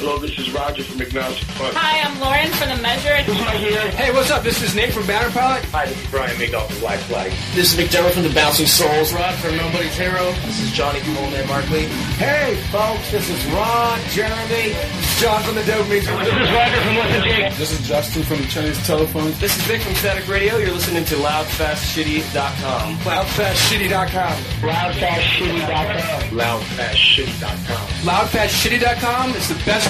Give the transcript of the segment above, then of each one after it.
Hello, this is Roger from Agnostic Front. Hi, I'm Lauren from The Measure. Hey, what's up? This is Nate from Banner Pilot. Hi, this is Brian McDowell from Black Flag. This is McDermott from the Bouncing Souls. Rod from Nobody's Hero. This is Johnny from Old Man Markley. Hey, folks, this is Ron, Jeremy, John from the Dope Music. This is Roger from Listen Jake. This is Justin from Chinese Telephone. This is Vic from Static Radio. You're listening to LoudFastShitty.com. Loudfastshitty.com. LoudFastShitty.com. LoudFastShitty.com. Loudfastshitty.com is the best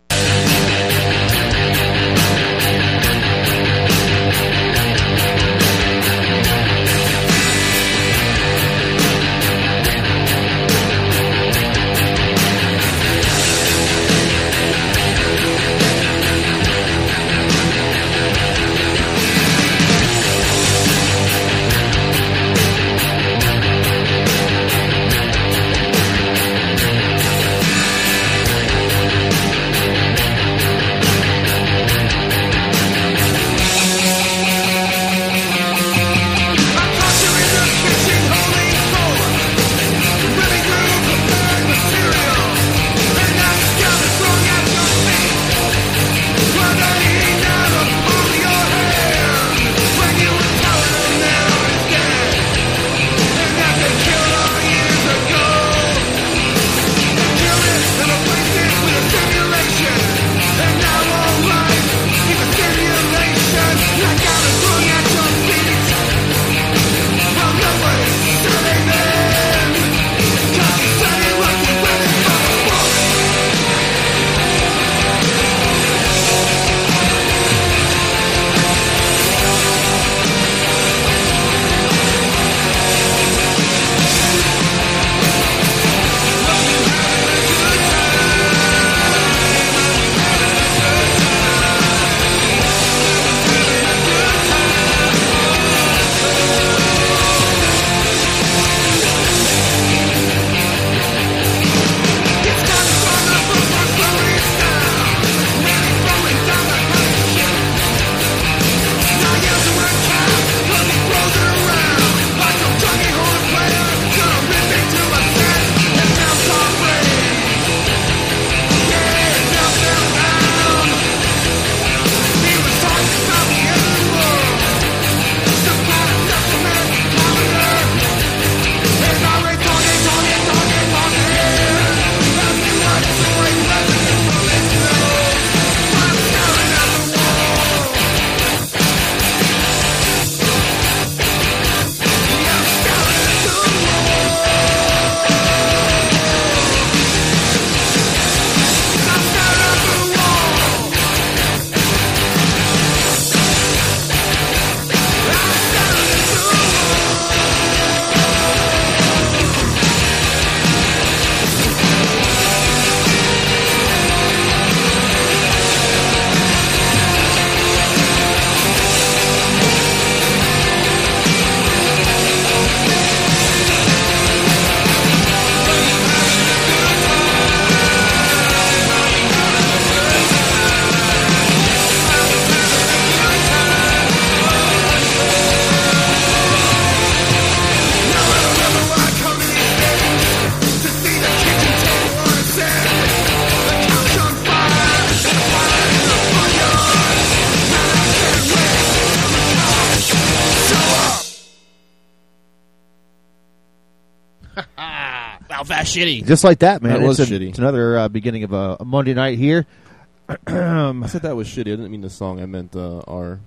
Shitty. Just like that, man. That was it's, a- shitty. it's another uh, beginning of a, a Monday night here. I said that was shitty. I didn't mean the song. I meant uh, our.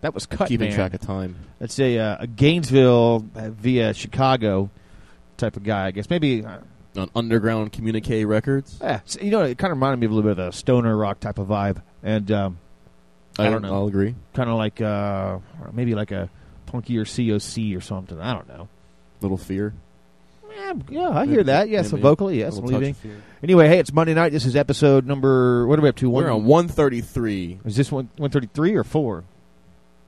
That was cut, Keeping man. track of time. That's a, uh, a Gainesville uh, via Chicago type of guy, I guess. Maybe uh, On Underground Communique Records. Yeah, so, you know, it kind of reminded me of a little bit of a stoner rock type of vibe, and um, I, I- don't know. I'll agree. Kind of like uh, maybe like a punkier COC or something. I don't know. Little Fear. Yeah, yeah, I hear that. Yes, Maybe vocally, yes, I'm leaving. Anyway, hey, it's Monday night. This is episode number. What are we up to? We're on 133. Is this one one thirty three or four?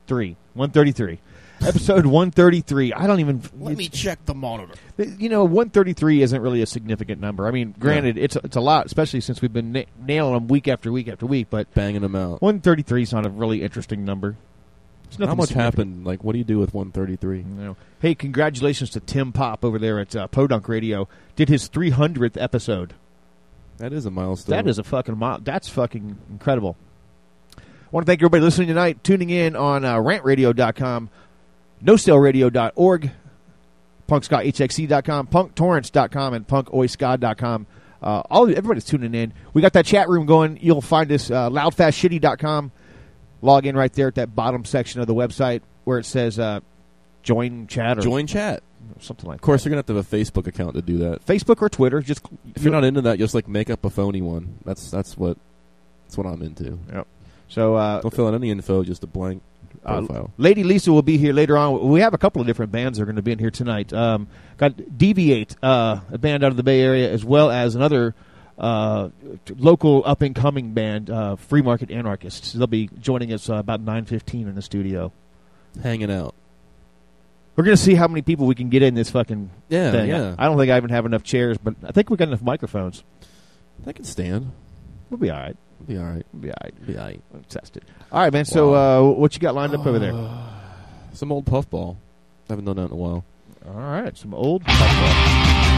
Three. One thirty three. episode one thirty three. I don't even. Let me check the monitor. You know, one thirty three isn't really a significant number. I mean, granted, it's it's a lot, especially since we've been na- nailing them week after week after week. But banging them out. One thirty three is not a really interesting number. How much happened? Like, what do you do with 133? You. Hey, congratulations to Tim Pop over there at uh, Podunk Radio. Did his 300th episode. That is a milestone. That is a fucking mile. That's fucking incredible. I want to thank everybody listening tonight, tuning in on uh, rantradio.com, nostaleradio.org, punkskahxc.com, punktorrents.com, and punkoiska.com. Uh, all everybody's tuning in. We got that chat room going. You'll find us uh, loudfastshitty.com. Log in right there at that bottom section of the website where it says uh, join chat or Join chat. something like that. Of course, you're gonna have to have a Facebook account to do that. Facebook or Twitter. Just If you're not into that, just like make up a phony one. That's that's what that's what I'm into. Yep. so uh, Don't fill out any info, just a blank Uh, profile. Lady Lisa will be here later on. We have a couple of different bands that are going to be in here tonight. Um, got DV8, uh, a band out of the Bay Area, as well as another uh, local up and coming band, uh, Free Market Anarchists. They'll be joining us uh, about nine fifteen in the studio. Hanging out. We're going to see how many people we can get in this fucking Yeah, thing. yeah. I don't think I even have enough chairs, but I think we got enough microphones. That can stand. We'll be all right. We'll be all right. We'll be all right. We'll be all right. We'll test it. All right, man. So, uh, what you got lined up over there? Some old puffball. I Haven't done that in a while. All right, some old. Thank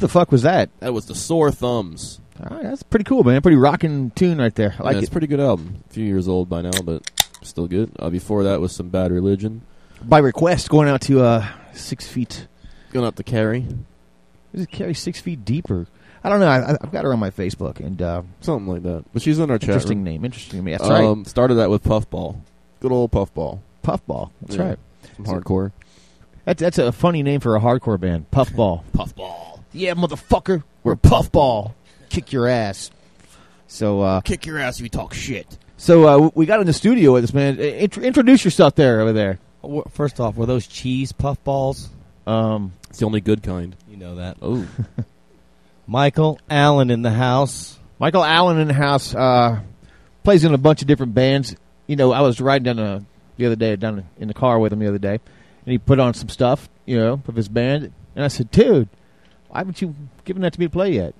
the fuck was that? That was the Sore Thumbs. All right, that's pretty cool, man. Pretty rocking tune right there. I like yeah, it's a pretty good album. A few years old by now, but still good. Uh, before that was some Bad Religion. By request, going out to uh, six feet. Going out to carry. Is it carry six feet deeper? I don't know. I, I've got her on my Facebook, and uh, Something like that. But she's in our chat interesting room. name. Interesting to me. That's right. Um, started that with Puffball. Good old Puffball. Puffball. That's Yeah. right. Some hardcore. That's that's a funny name for a hardcore band. Puffball. Puffball. Yeah, motherfucker. We're Puffball. Kick your ass. So, uh, Kick your ass if you talk shit. so uh, we got in the studio with this man. Int- introduce yourself there over there. First off, were those cheese puffballs? Um, It's the only good kind. You know that. Oh. Michael Allen in the house. Michael Allen in the house uh, plays in a bunch of different bands. You know, I was riding down the, the other day down in the car with him the other day, and he put on some stuff, you know, of his band, and I said, "Dude, why haven't you given that to me to play yet?"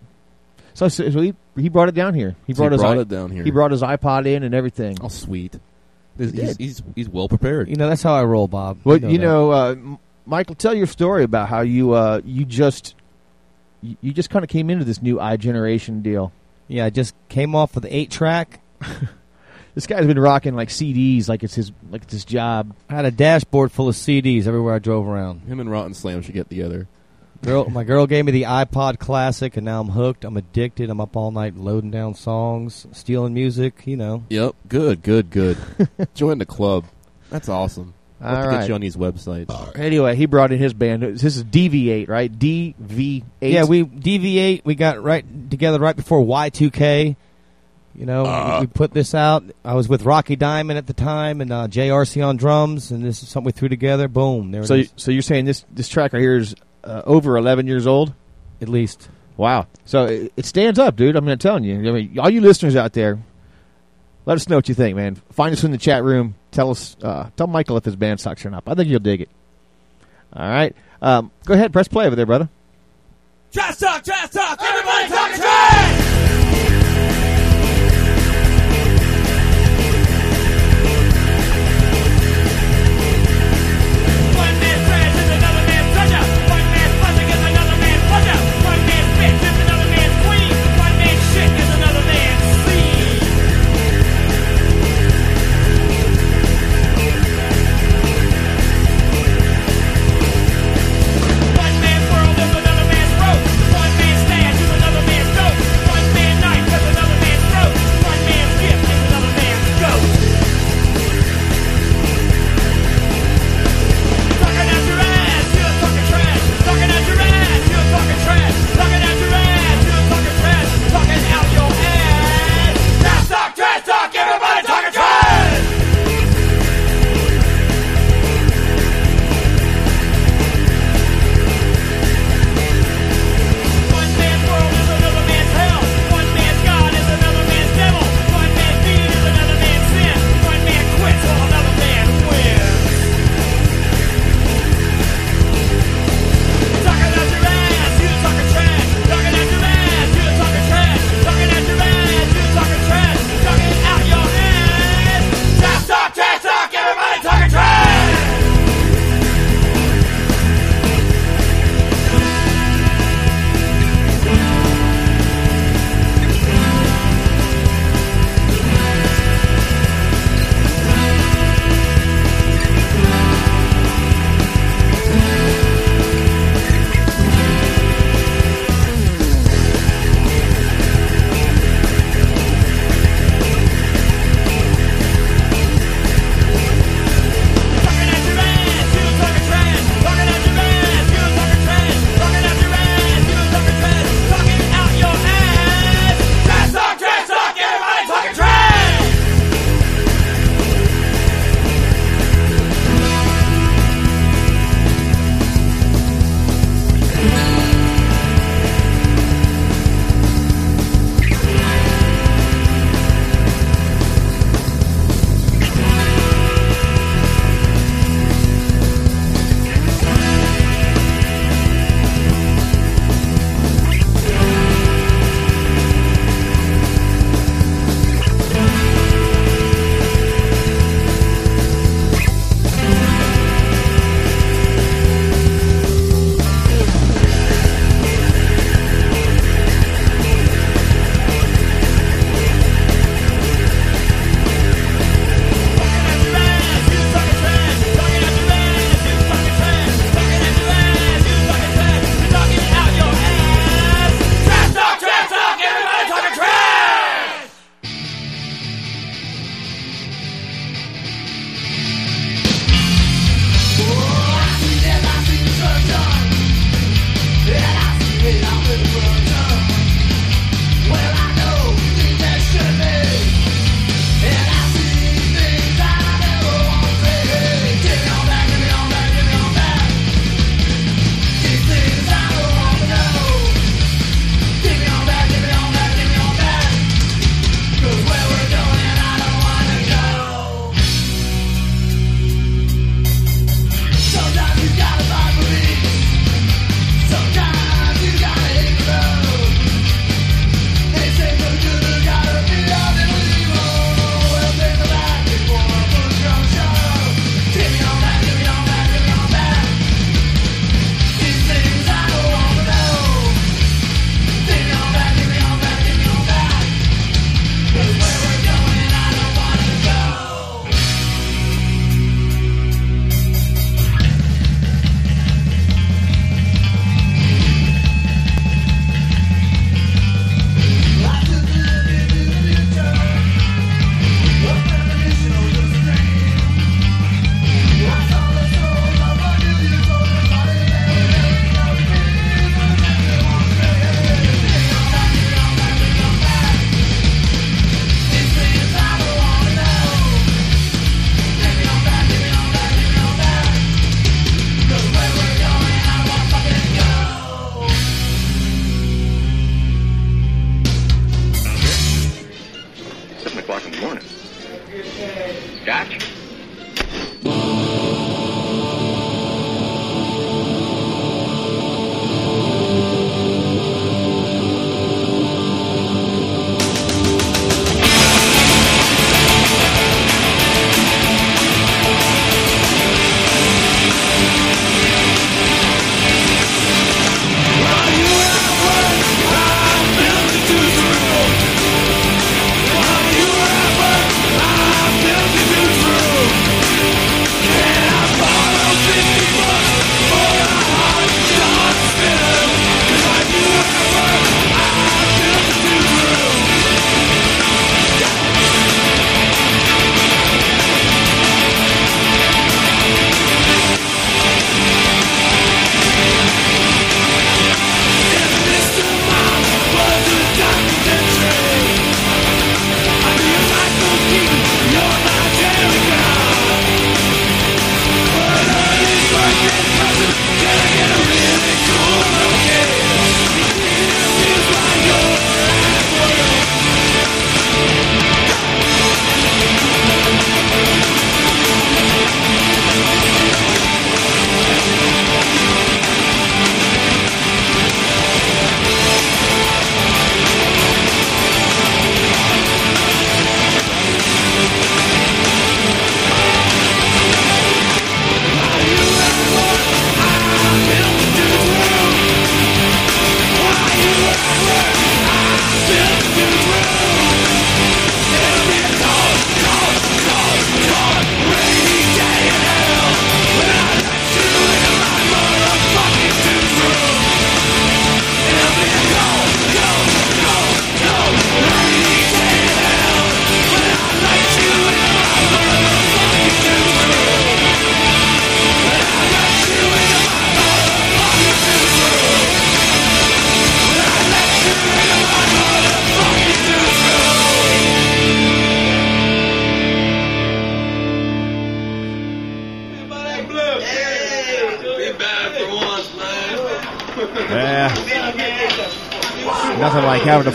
So, so he he brought it down here. He So brought he his brought it down here. He brought his iPod in and everything. Oh, sweet. He's, He he's, did. he's, he's well prepared. You know, that's how I roll, Bob. Well, you that. know, uh, Michael, tell your story about how you uh, you just you, you just kind of came into this new iGeneration deal. Yeah, I just came off of the eight track. This guy's been rocking like CDs, like it's his like it's his job. I had a dashboard full of CDs everywhere I drove around. Him and Rotten Slam should get together. Girl, my girl gave me the iPod Classic, and now I'm hooked. I'm addicted. I'm up all night loading down songs, stealing music. You know, Yep. Good, good, good. Join the club. That's awesome. We'll have to right. get you on these websites. Anyway, he brought in his band. This is DV8, right? DV8. yeah. We DV8. We got right together right before Y2K. You know, we, we put this out. I was with Rocky Diamond at the time, and uh, JRC on drums, and this is something we threw together. Boom! There So, it is. so you're saying this this track right here is uh, over 11 years old? At least. Wow. So it, it stands up, dude. I'm, not telling you. I mean, all you listeners out there, let us know what you think, man. Find us in the chat room. Tell us, uh, tell Michael if his band sucks or not. I think you'll dig it. All right. Um, go ahead, press play over there, brother. Trash talk, trash talk, everybody talking trash!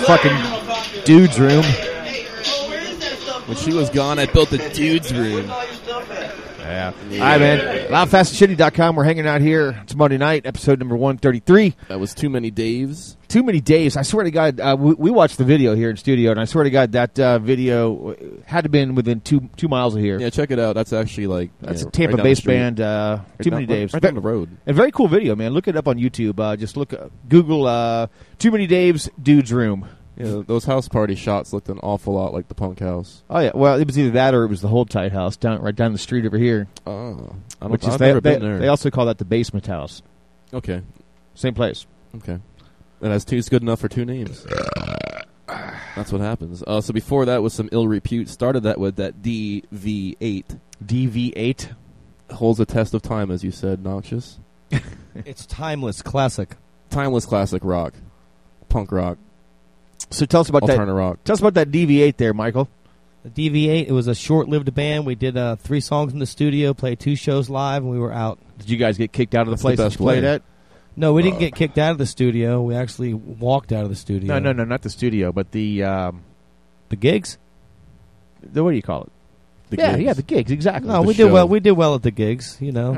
Fucking dude's room. When she was gone, I built a dude's room. Yeah. All right, man. LoudFastandShitty.com. We're hanging out here. It's Monday night, episode number 133. That was too many Daves. Too many Daves. I swear to God, uh, we, we watched the video here in studio, and I swear to God, that uh, video had to been within two two miles of here. Yeah, check it out. That's actually like That's yeah, a Tampa right based band. Uh, Right too down- many Daves. Right down the road. A very cool video, man. Look it up on YouTube. Uh, just look, uh, Google uh, "Too Many Daves Dude's Room." Yeah, those house party shots looked an awful lot like the punk house. Oh yeah, well it was either that or it was the Hold Tight House down right down the street over here. Oh, I don't, which is I've they, never they, been there. they also call that the Basement House. okay, Same place. okay. And that's two's good enough for two names. That's what happens. Uh, so before that was some ill repute. Started that with that DV8 DV8. holds a test of time, as you said, noxious. It's timeless, classic. Timeless classic rock, punk rock, So tell us about that. alternative rock. Tell us about that DV8 there, Michael. The DV8, it was a short-lived band. We did uh, three songs in the studio, played two shows live, and we were out. Did you guys get kicked out of the That's place that best you played at? No, we didn't get kicked out of the studio. We actually walked out of the studio. No, no, no, not the studio, but the um, The gigs? the what do you call it? The yeah, gigs. yeah, the gigs exactly. No, the we did well. We did well at the gigs. You know,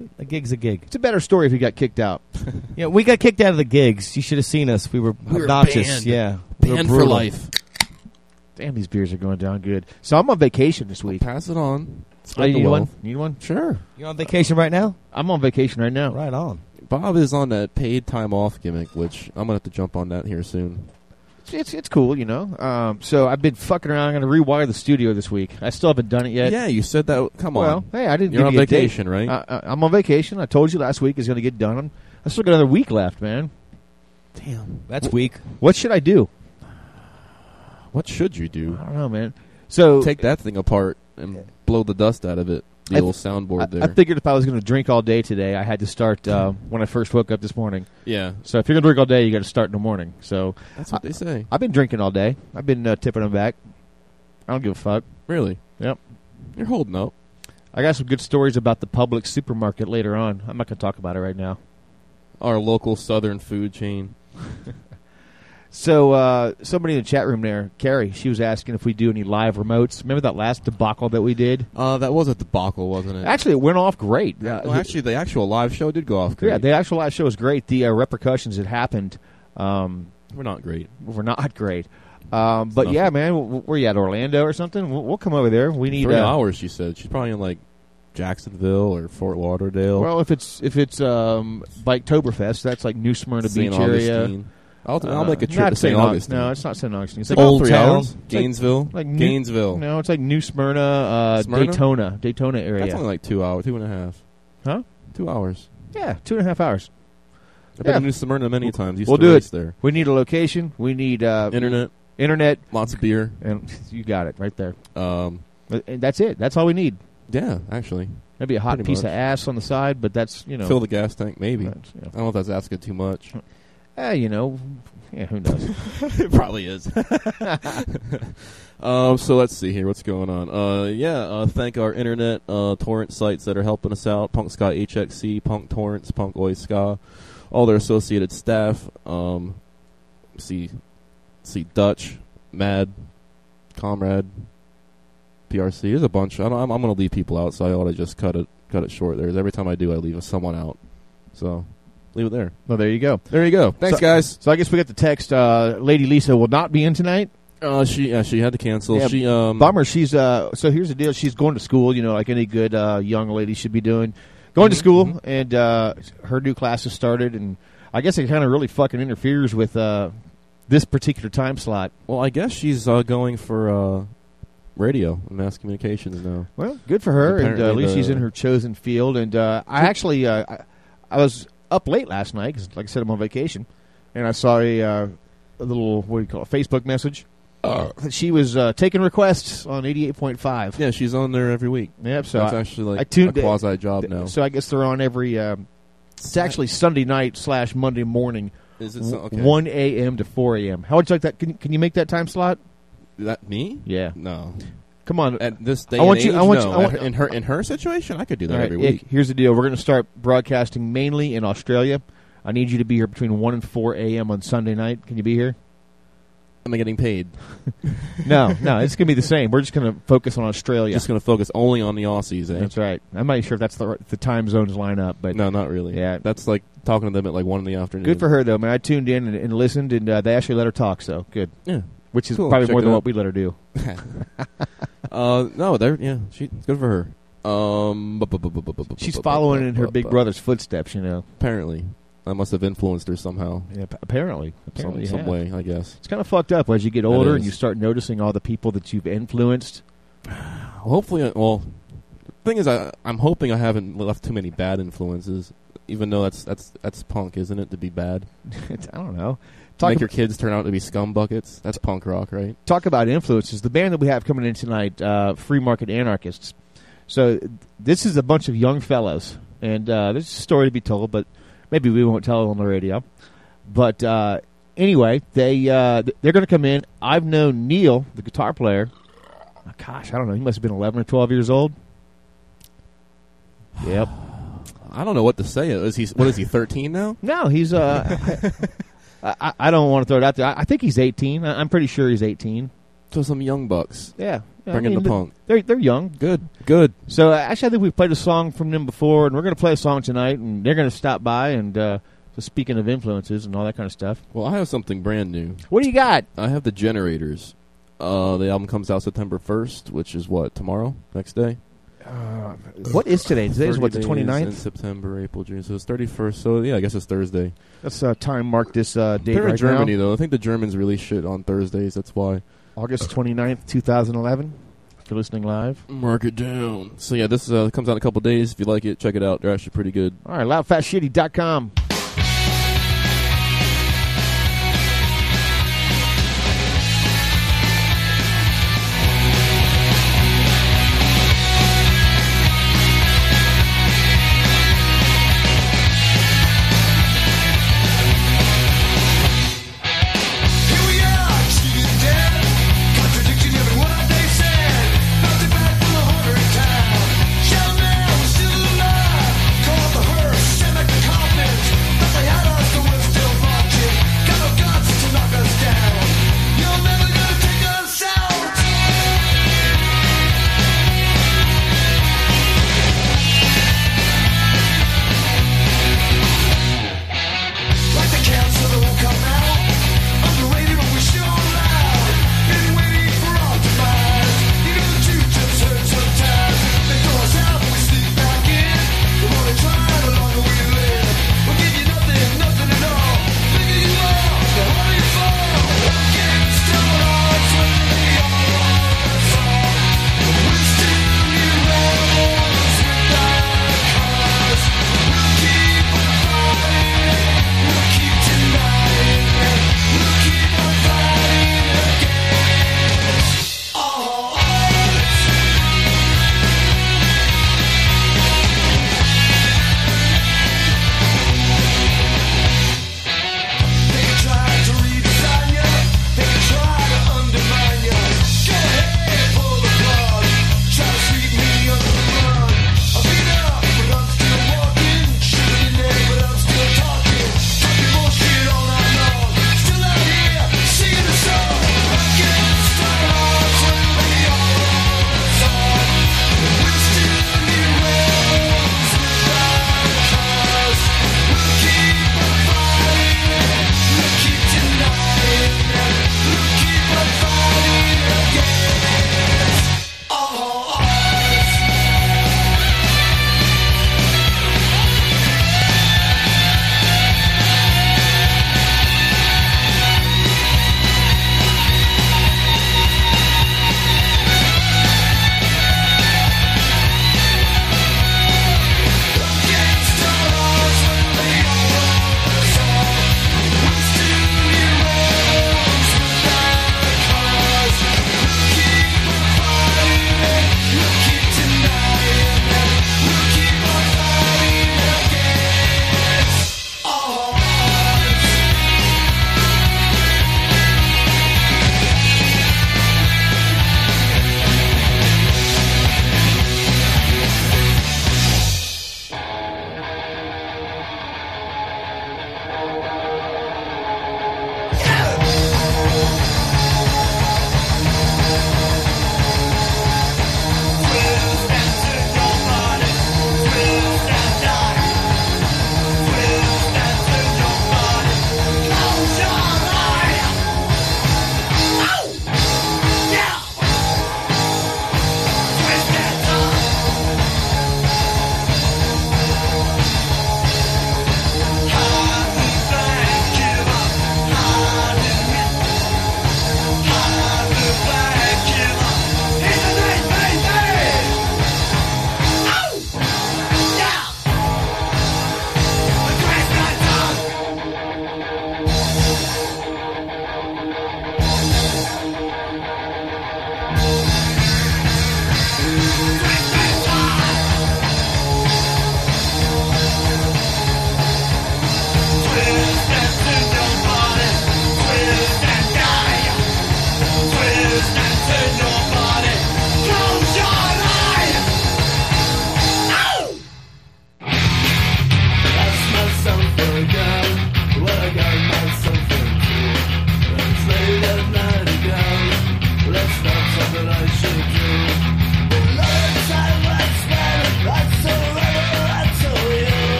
Yeah. a gig's a gig. It's a better story if you got kicked out. Yeah, we got kicked out of the gigs. You should have seen us. We were were obnoxious. banned. Yeah, We were Banned for life. Damn, these beers are going down good. So I'm on vacation this week. Pass it on. Oh, you the need one? Need one? Sure. You're on vacation right now? I'm on vacation right now. Right on. Bob is on that paid time off gimmick, which I'm gonna have to jump on that here soon. It's, it's it's cool, you know. Um, so I've been fucking around. I'm going to rewire the studio this week. I still haven't done it yet. yeah, you said that. Come on. Well, hey, I didn't. You're give on you a date. vacation, right? Uh, uh, I'm on vacation. I told you last week is going to get done. I still got another week left, man. Damn. That's weak. What should I do? What should you do? I don't know, man. So Take that thing apart and blow the dust out of it. The I- old soundboard I, there. I figured if I was going to drink all day today, I had to start uh, when I first woke up this morning. yeah, So if you're going to drink all day, you got to start in the morning. So that's what they say. I've been drinking all day. I've been uh, tipping them back. I don't give a fuck. Really? Yep. You're holding up. I got some good stories about the public supermarket later on. I'm not going to talk about it right now. Our local southern food chain. So uh, somebody in the chat room there, Carrie, she was asking if we do any live remotes. Remember that last debacle that we did? Uh, that was a debacle, wasn't it? Actually, it went off great. Yeah, well, actually, the actual live show did go off great. yeah, the actual live show was great. The uh, repercussions that happened um, We're not great. were not great. Um, but nothing. yeah, man, were you at? Orlando or something? We'll, we'll come over there. We need Three uh, hours, she said. She's probably in like Jacksonville or Fort Lauderdale. Well, if it's if it's um, Biketoberfest, that's like New Smyrna St. Beach area. Augustine. I'll, I'll Uh, make a trip not to St. Au- Augustine. No, it's not St. Augustine. It's It's like, about Old three Town. hours. Gainesville. like New- Gainesville. no, it's like New Smyrna, uh, Smyrna? Daytona, Daytona area. That's only like two hours, two and a half. Huh? Two hours. yeah, two and a half hours. I've Yeah. been to New Smyrna many times. Used We'll to do race it. there. We need a location. We need uh, Internet, internet, lots of beer. and you got it right there. Um, And that's it. That's all we need. yeah, actually, Maybe a hot Pretty piece much. of ass on the side, but that's you know. fill the gas tank. Maybe I that's, you know, don't know if that's asking too much. Eh, you know, yeah, who knows? it probably is. um, so let's see here. What's going on? Uh, yeah. Uh, thank our internet uh, torrent sites that are helping us out: Punk Ska HXC, Punk Torrents, Punk Oi Ska, all their associated staff. Um, see, see Dutch, Mad, Comrade, PRC. There's a bunch. I don't, I'm, I'm going to leave people out, so I ought to just cut it cut it short. There's every time I do, I leave someone out. So leave it there. well, there you go. There you go. Thanks, So- guys. So I guess we got the text. Uh, Lady Lisa will not be in tonight. Uh, she yeah, she had to cancel. Yeah, she um Bummer. She's uh. So here's the deal. She's going to school. You know, like any good uh, young lady should be doing. Going to Mhm, school, mhm. and uh, her new class has started, and I guess it kind of really fucking interferes with uh, this particular time slot. Well, I guess she's uh, going for uh, radio and mass communications now. Well, good for her, and uh, at Apparently least she's in her chosen field. And uh, I actually, uh, I, I was up late last night because, like I said, I'm on vacation, and I saw a, uh, a little what do you call it, Facebook message. that she was uh, taking requests on 88.5. Yeah, she's on there every week. Yep. So That's I, actually like I tuned a quasi job now. So I guess they're on every. Um, it's actually Sunday night slash Monday morning, Is it so, okay? one a.m. to four a.m. How would you like that? Can, can you make that time slot? that me? Yeah. No. Come on. At this day I want and you- age, I want no. you- I want- in her in her situation, I could do that right, every Ick, week. here's the deal. We're going to start broadcasting mainly in Australia. I need you to be here between 1 and 4 a.m. on Sunday night. Can you be here? Am I getting paid? no, no, it's going to be the same. We're just going to focus on Australia. Just going to focus only on the Aussies, eh? That's right. I'm not sure if that's the, the time zones line up, but no, not really. Yeah, that's like talking to them at like one in the afternoon. good for her though, man. I tuned in and, and listened, and uh, they actually let her talk. So good. Yeah, which is Cool. probably Check more it than out. what we let her do. uh, no, they're yeah, she it's good for her. Um, bu- bu- bu- bu- bu- bu- bu- She's bu- following bu- in her bu- big bu- brother's footsteps, you know. Apparently, I must have influenced her somehow. Yeah, p- apparently, apparently, some, you some way, I guess. It's kind of fucked up as you get older and is. you start noticing all the people that you've influenced. Hopefully, I- well, the thing is, I I'm hoping I haven't left too many bad influences. Even though that's that's that's punk, isn't it? To be bad. It's- I don't know. Talk Make your kids turn out to be scum buckets. That's punk rock, right? talk about influences. The band that we have coming in tonight, uh, Free Market Anarchists. So this is a bunch of young fellows, and uh, there's a story to be told, but maybe we won't tell it on the radio. But uh, anyway, they uh, they're going to come in. I've known Neil, the guitar player. oh, gosh, I don't know. He must have been 11 or 12 years old. Yep. I don't know what to say. Is he? What is he? Thirteen now? No, he's. Uh, I, I, don't want to throw it out there. I, I think he's 18. I, I'm pretty sure he's 18. So some young bucks. Yeah, Bringing I mean, the punk. They're they're young. Good, good. So uh, actually, I think we've played a song from them before, and we're going to play a song tonight, and they're going to stop by. And uh, so speaking of influences and all that kind of stuff, Well, I have something brand new. what do you got? I have the Generators. Uh, the album comes out September first, which is what tomorrow, next day. Uh, what is today? Today is what the days 29th? in September, April, June. So it's thirty first. So yeah, I guess it's Thursday. Let's uh, time mark this uh, date They're right in Germany now. though. I think the Germans really shit on Thursdays. That's why. August 29th, 2011. If you're listening live. Mark it down. So yeah, this uh, comes out in a couple days. If you like it, check it out. They're actually pretty good. All right, loudfatshitty.com.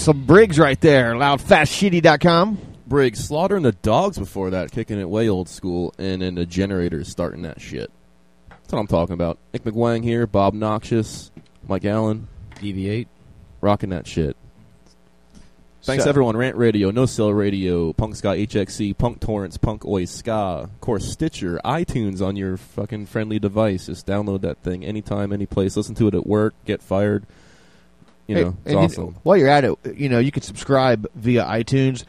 some Briggs right there. Loudfastshitty.com. Briggs Slaughter and the Dogs before that, kicking it way old school, and then the generators starting that shit. That's what I'm talking about. Nick McWang here, Bob Noxious, Mike Allen, DV8, rocking that shit. Thanks So- everyone. Rant Radio, No Cell Radio, Punk Ska HXC, Punk Torrents, Punk Oi Ska, of course Stitcher, iTunes on your fucking friendly device. Just download that thing anytime, any place. Listen to it at work. Get fired. You Hey, know, it's and you- awesome. while you're at it, you know, you can subscribe via iTunes.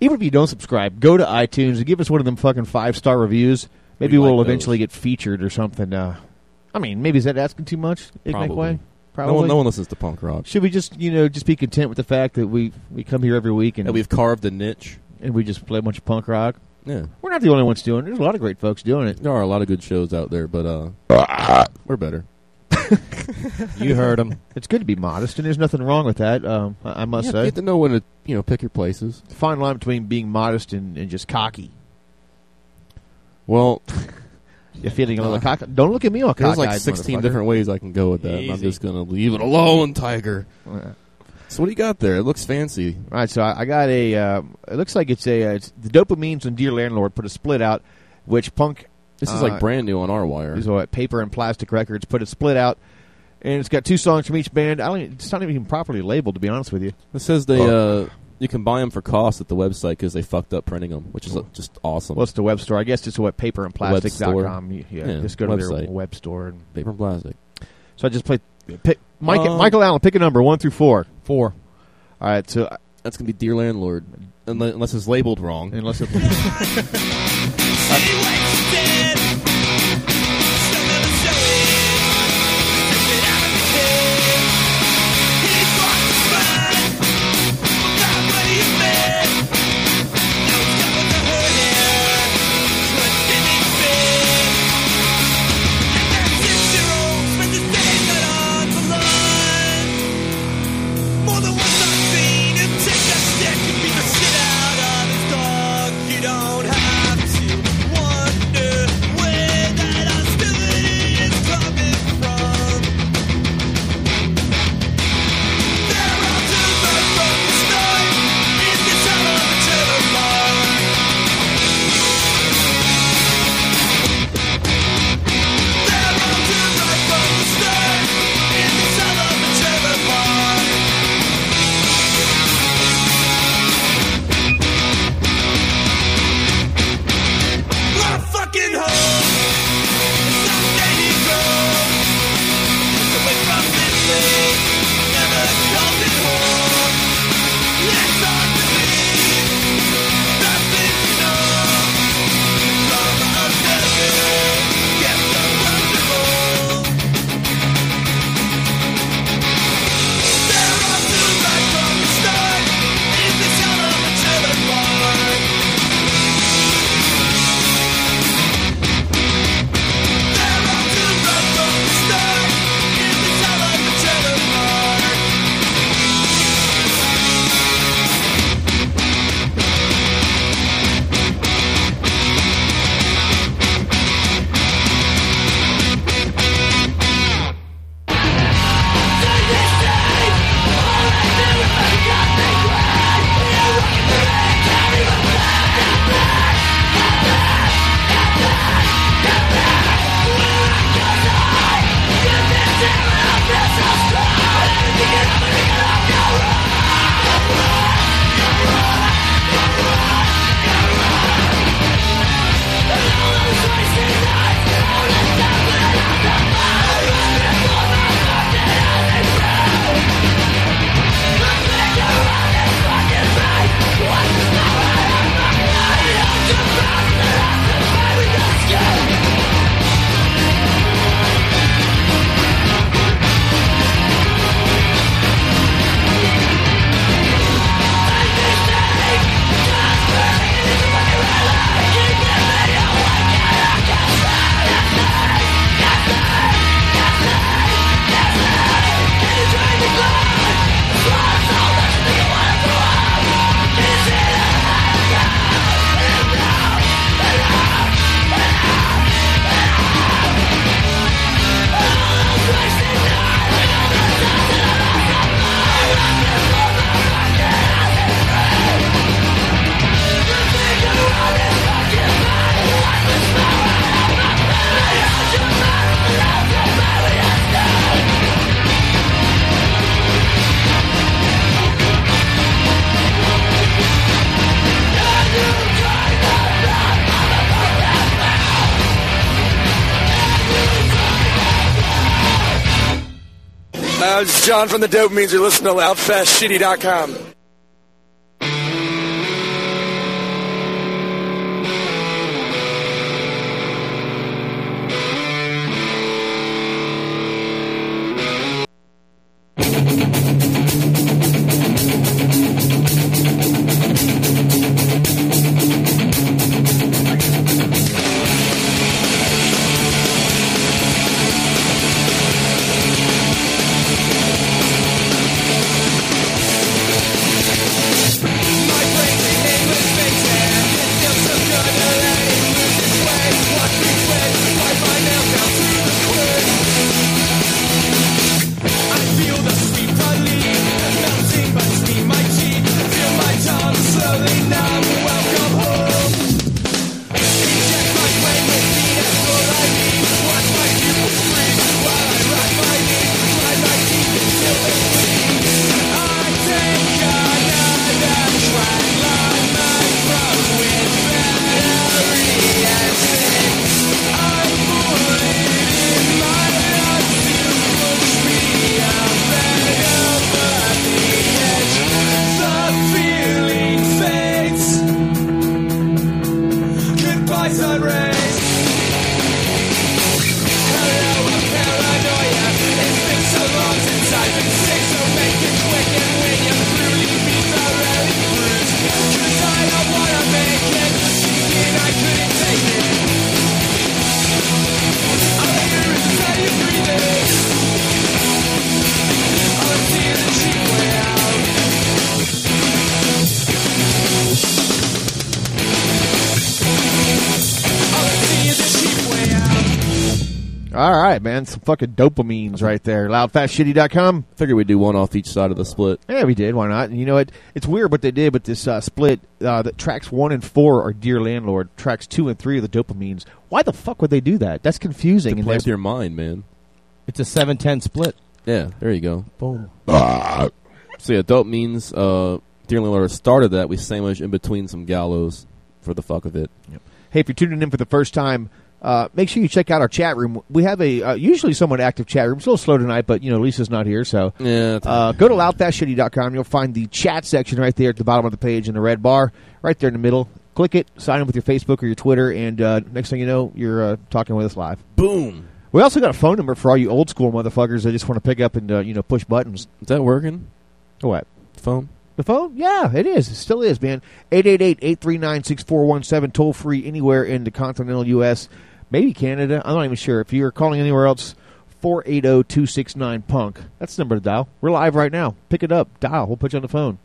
Even if you don't subscribe, go to iTunes and give us one of them fucking five star reviews. Maybe We we'll like eventually get featured or something. Uh, I mean, maybe is that asking too much? Nick Probably. No one, no one listens to punk rock. Should we just, you know, just be content with the fact that we we come here every week and And we've carved a niche. and we just play a bunch of punk rock? Yeah. We're not the only ones doing it. There's a lot of great folks doing it. There are a lot of good shows out there, but uh, we're better. You heard him. It's good to be modest, and there's nothing wrong with that. Um, I, I must You say, have to know when to you know pick your places. fine line between being modest and, and just cocky. Well, You're feeling a little cocky. Don't look at me all there's like 16 different ways I can go with that. I'm just gonna leave it alone, Tiger. Yeah. So what do you got there? It looks fancy. All right, so I, I got a. Uh, it looks like it's a. Uh, it's the Dopamines and Dear Landlord put a split out, which Punk. This is uh, like brand new on our wire. These are what, paper and plastic records put it split out, and it's got two songs from each band. I don't. It's not even properly labeled, to be honest with you. It says they uh, you can buy them for cost at the website because they fucked up printing them, which is uh, just awesome. What's the web store? I guess it's what paper and plastic dot com. You- Yeah, Yeah, just go to website. their web store. And, paper and plastic? so I just played. Pick, Mike, Um, Michael Allen, pick a number one through four. Four. All right, so uh, That's gonna be Dear Landlord, unless, unless it's labeled wrong. unless it, More It's John from the Dopamines. You're listening to LoudFastShitty.com. fucking dopamines right there. Loudfastshitty.com. Figured we'd do one off each side of the split. Yeah, we did. Why not? And you know what? It's weird what they did with this uh, split. Uh, that tracks one and four are Dear Landlord. Tracks two and three are the dopamines. Why the fuck would they do that? That's confusing. To and play with your mind, man. It's a 7-10 split. Yeah, there you go. Boom. So yeah, Dopamines uh, Dear Landlord started that. We sandwiched in between some gallows for the fuck of it. Hey, if you're tuning in for the first time, uh, make sure you check out our chat room. We have a uh, usually somewhat active chat room. It's a little slow tonight, but you know Lisa's not here, so Yeah, uh, go to loudfastshitty.com. You'll find the chat section right there at the bottom of the page in the red bar, right there in the middle. Click it, sign in with your Facebook or your Twitter, and uh, next thing you know, you're uh, talking with us live. Boom. We also got a phone number for all you old school motherfuckers that just want to pick up and uh, you know push buttons. Is that working? What? Phone? The phone? Yeah, it is. It still is, man. 888-839-6417, toll free anywhere in the continental U.S., maybe Canada. I'm not even sure. If you're calling anywhere else, 480-269-PUNK. That's the number to dial. We're live right now. Pick it up. Dial. We'll put you on the phone.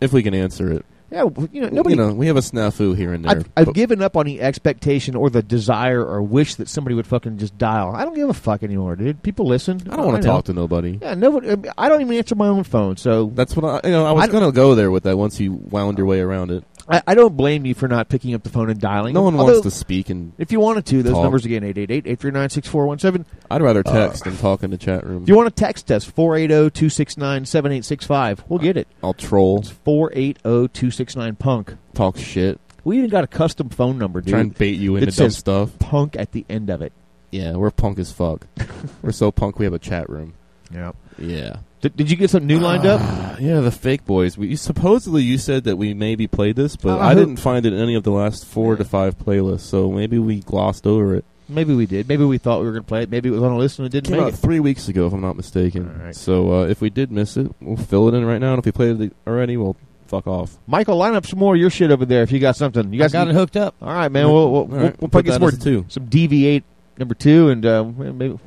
If we can answer it. Yeah, you know, nobody... You know, we have a snafu here and there. I've, I've given up on the expectation or the desire or wish that somebody would fucking just dial. I don't give a fuck anymore, dude. People listen. I don't want to talk to nobody. Yeah, nobody. I don't even answer my own phone. So That's what I. You know, I was going to go there with that once you wound your way around it. I, I don't blame you for not picking up the phone and dialing. No one Although, wants to speak, and If you wanted to, those talk. numbers again: 888-839-6417. I'd rather uh, text than talk in the chat room. If you want to text us, 480-269-7865. We'll get it. I'll troll, It's 480-269-PUNK. talk shit, We even got a custom phone number, dude. try and bait you into dumb says stuff. punk at the end of it. Yeah, we're punk as fuck. we're so punk we have a chat room. Yeah. Yeah. Did, did you get something new lined up? Uh, yeah, the fake boys. We supposedly you said that we maybe played this, but Uh, I who- didn't find it in any of the last four to five playlists. So maybe we glossed over it. Maybe we did. Maybe we thought we were going to play it. Maybe it was on a list and it didn't Came make out it. three weeks ago, if I'm not mistaken. All right. So uh, if we did miss it, we'll fill it in right now. And if we played it already, we'll fuck off. Michael, line up some more of your shit over there if you got something. You I guys got it hooked up. All right, man. We'll, we'll, All we'll, right, we'll put get some that more as two. some DV8 number two and uh, maybe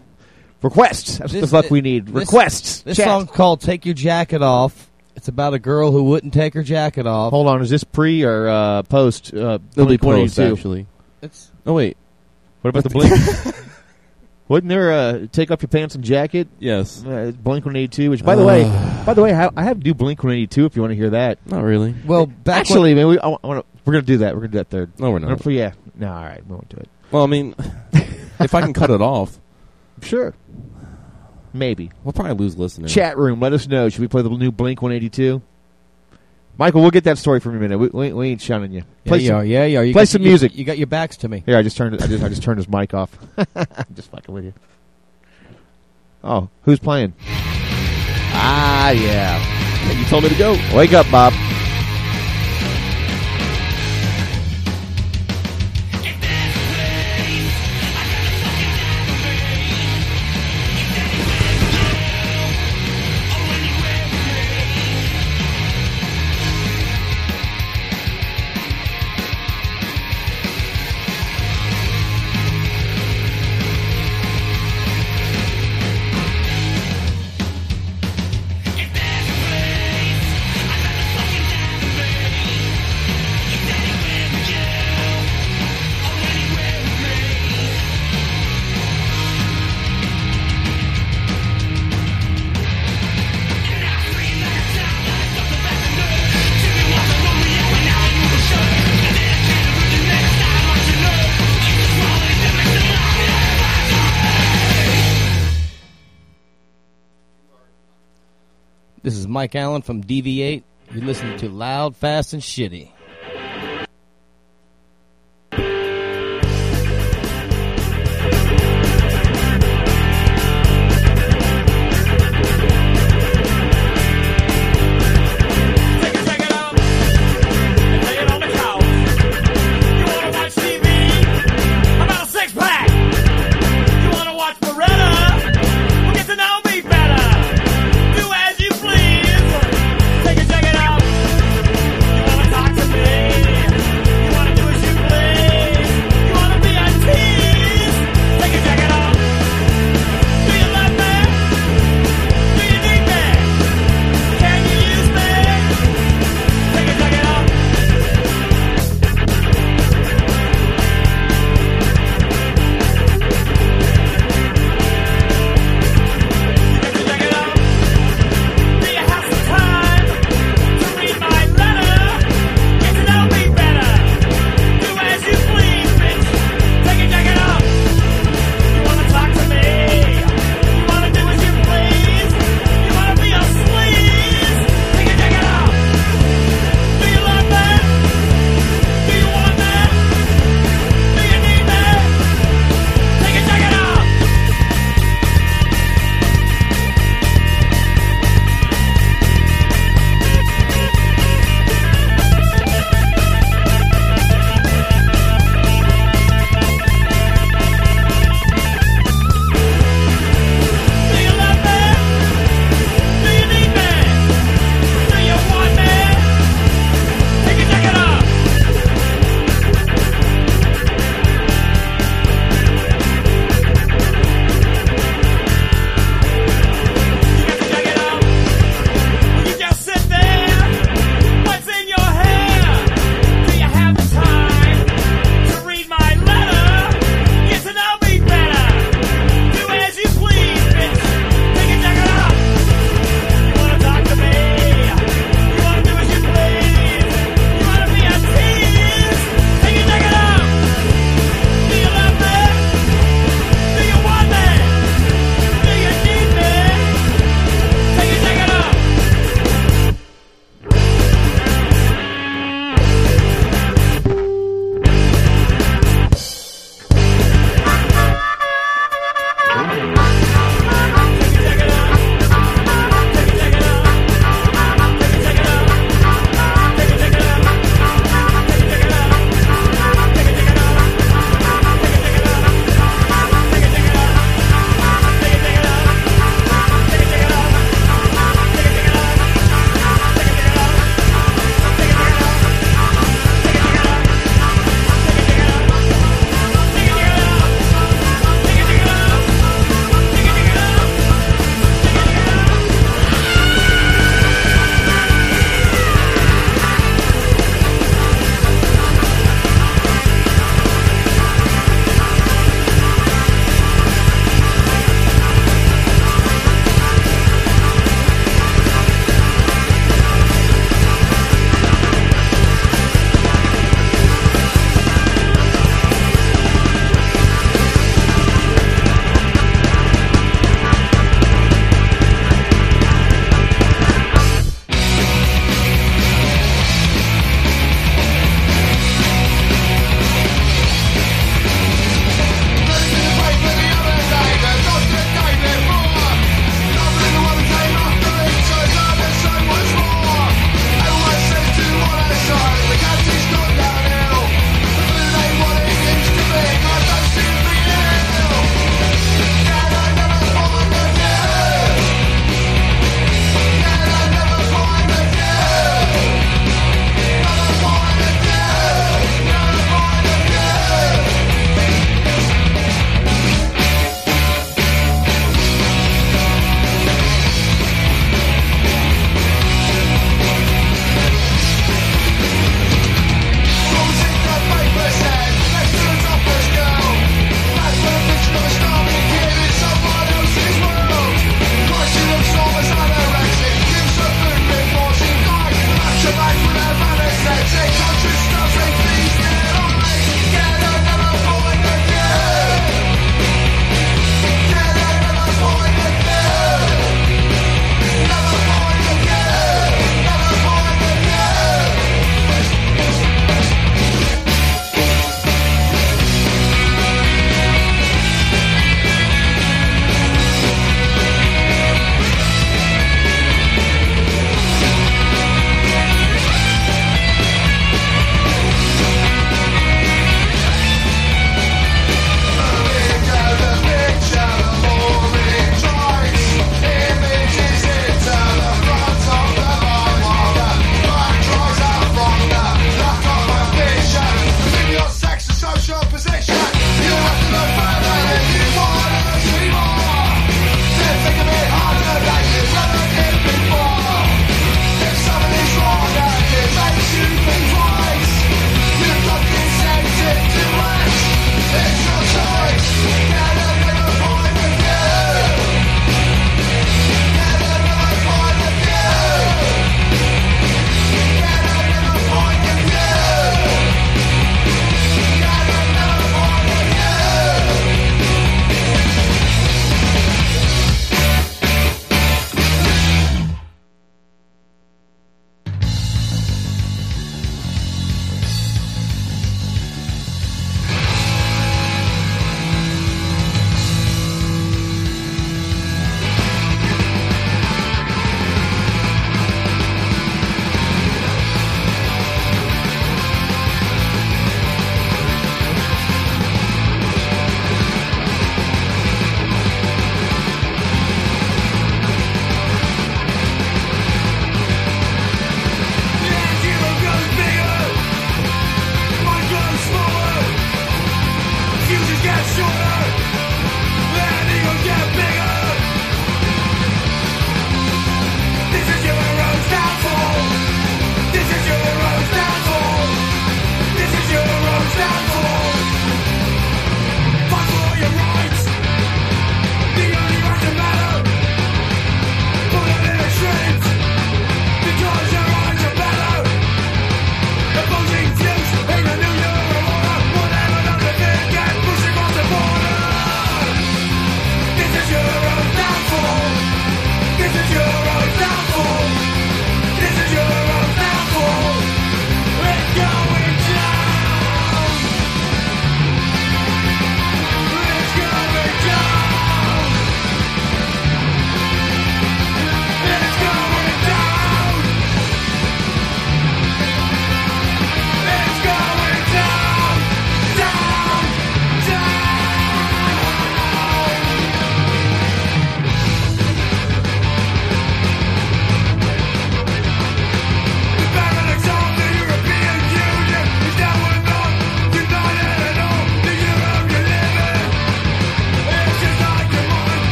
requests. That's what This- the fuck we need. this- requests. This Chat. song's called "Take Your Jacket Off." It's about a girl who wouldn't take her jacket off. Hold on, is this pre or uh, post? Uh, It'll be post actually. It's Oh wait, What about the Blink? Wouldn't there uh, take off your pants and jacket? yes, Uh, Blink One Eighty Two. Which, by the way, by the way, I I have to do Blink One Eighty Two if you want to hear that. not really. well back Actually, man, we I wanna, we're gonna do that. We're gonna do that third. No, we're Or, not. yeah, no, all right, we won't do it. Well, I mean, if I can cut it off, Sure. Maybe. We'll probably lose listeners. Chat room, let us know. Should we play the new Blink 182? Michael, we'll get that story from you in a minute. We, we, we ain't shunning you. Play yeah, some, yeah, yeah. You play got, some music. You got your backs to me. Here, I just turned. I just, I just turned his mic off. I'm just fucking with you. Oh, who's playing? Ah, yeah. You told me to go. Wake up, Bob. This is Mike Allen from DV8. You're listening to Loud, Fast, and Shitty.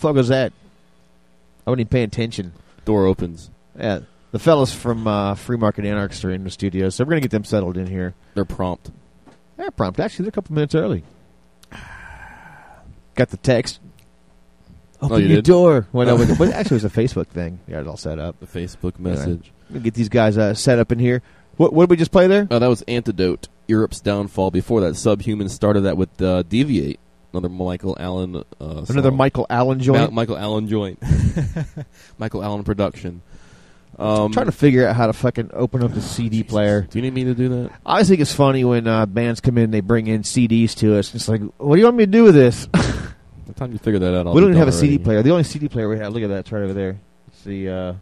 Fuck was that? I wasn't even paying attention. Door opens. Yeah, the fellas from uh, Free Market Anarchists are in the studio, so we're gonna get them settled in here. They're prompt. They're prompt. Actually, they're a couple minutes early. Got the text. Open Oh, you your did? door. Well, no, but, but actually, it was a Facebook thing. Yeah, it all set up. The Facebook Anyway, message. Let me get these guys uh, set up in here. What, what did we just play there? Oh, that was Antidote, Europe's Downfall. Before that, Subhuman started that with uh, DV8, another Michael Allen uh, Another song. Michael Allen joint. Ma- Michael Allen joint. Michael Allen production. Um, I'm trying to figure out how to fucking open up the CD player. Do you need me to do that? I think it's funny when uh, bands come in, and they bring in CDs to us. It's like, what do you want me to do with this? By the time you figure that out, I'll we don't even have a CD player. The only CD player we have, look at that, it's right over there. It's the uh,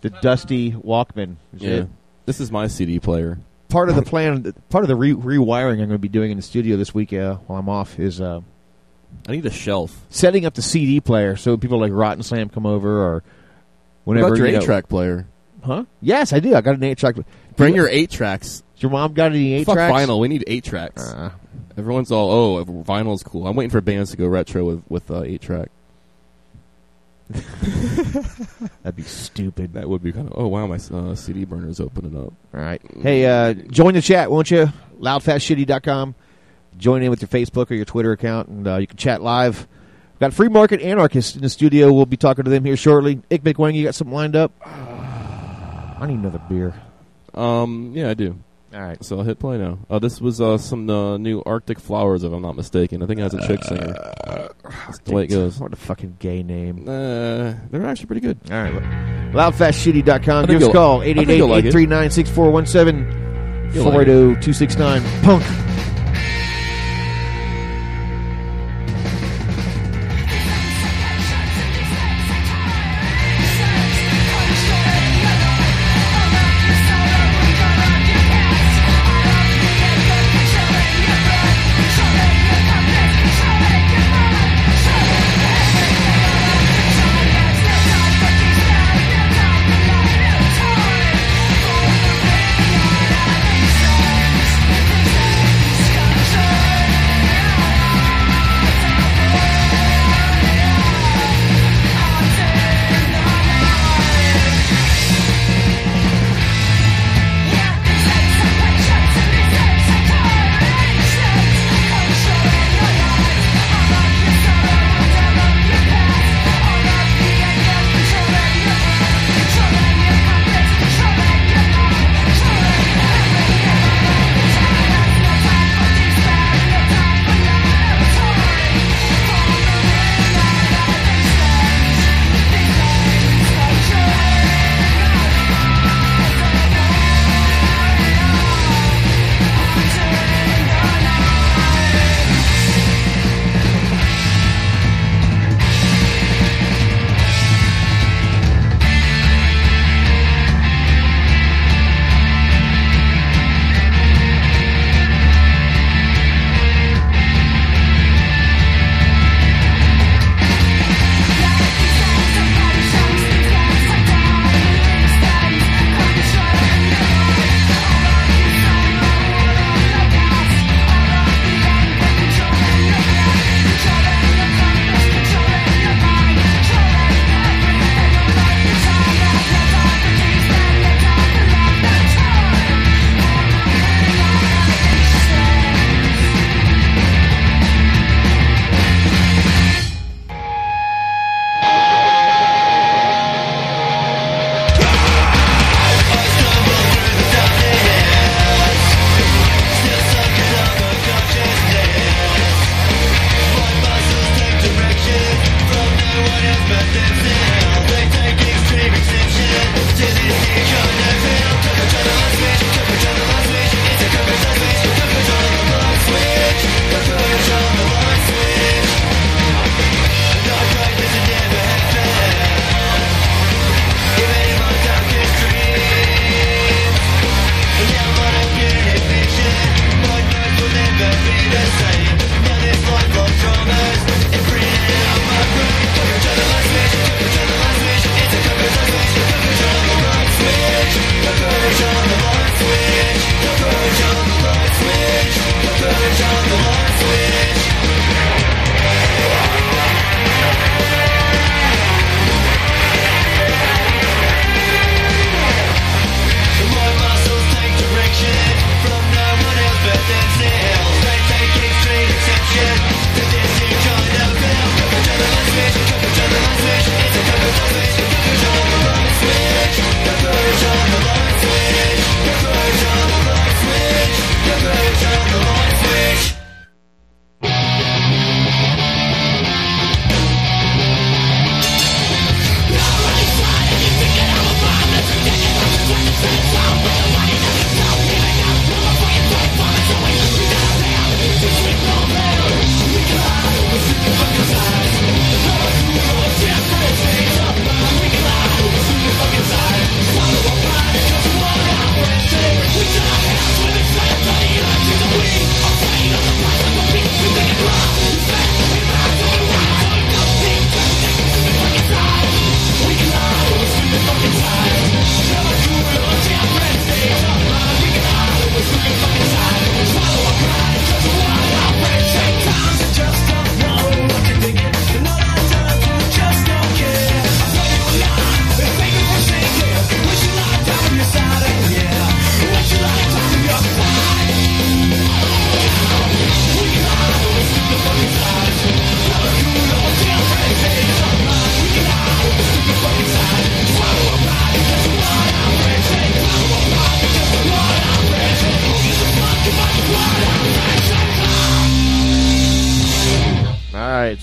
the Dusty Walkman. is Yeah. it. This is my CD player. Part of the plan, part of the re- rewiring I'm going to be doing in the studio this week uh, while I'm off is uh, I need a shelf. setting up the CD player so people like Rotten Slam come over or whenever. what about your you know- eight-track player? Huh? Yes, I do. I got an eight track. Bring your eight tracks. Your mom got any eight Fuck tracks? vinyl. We need eight tracks. Uh, Everyone's all, oh, vinyl's cool. I'm waiting for bands to go retro with with uh, eight track. that'd be stupid. That would be kind of. Oh wow, my uh, CD burner's opening up. All right. Hey, uh, join the chat, won't you? Loudfastshitty.com. Join in with your Facebook or your Twitter account, and uh, you can chat live. We've got Free Market Anarchists in the studio. We'll be talking to them here shortly. Nick McWang, you got something lined up? I need another beer. Um, yeah, I do. All right. So I'll hit play now. Uh, this was uh, some uh, new Arctic Flowers, if I'm not mistaken. I think it has a chick singer. That's the way it goes. What a fucking gay name. Uh, they're actually pretty good. All right. Loudfastshitty.com. Give us a call. I think you'll like it. 888-839-6417. You'll like 480-269. Punk.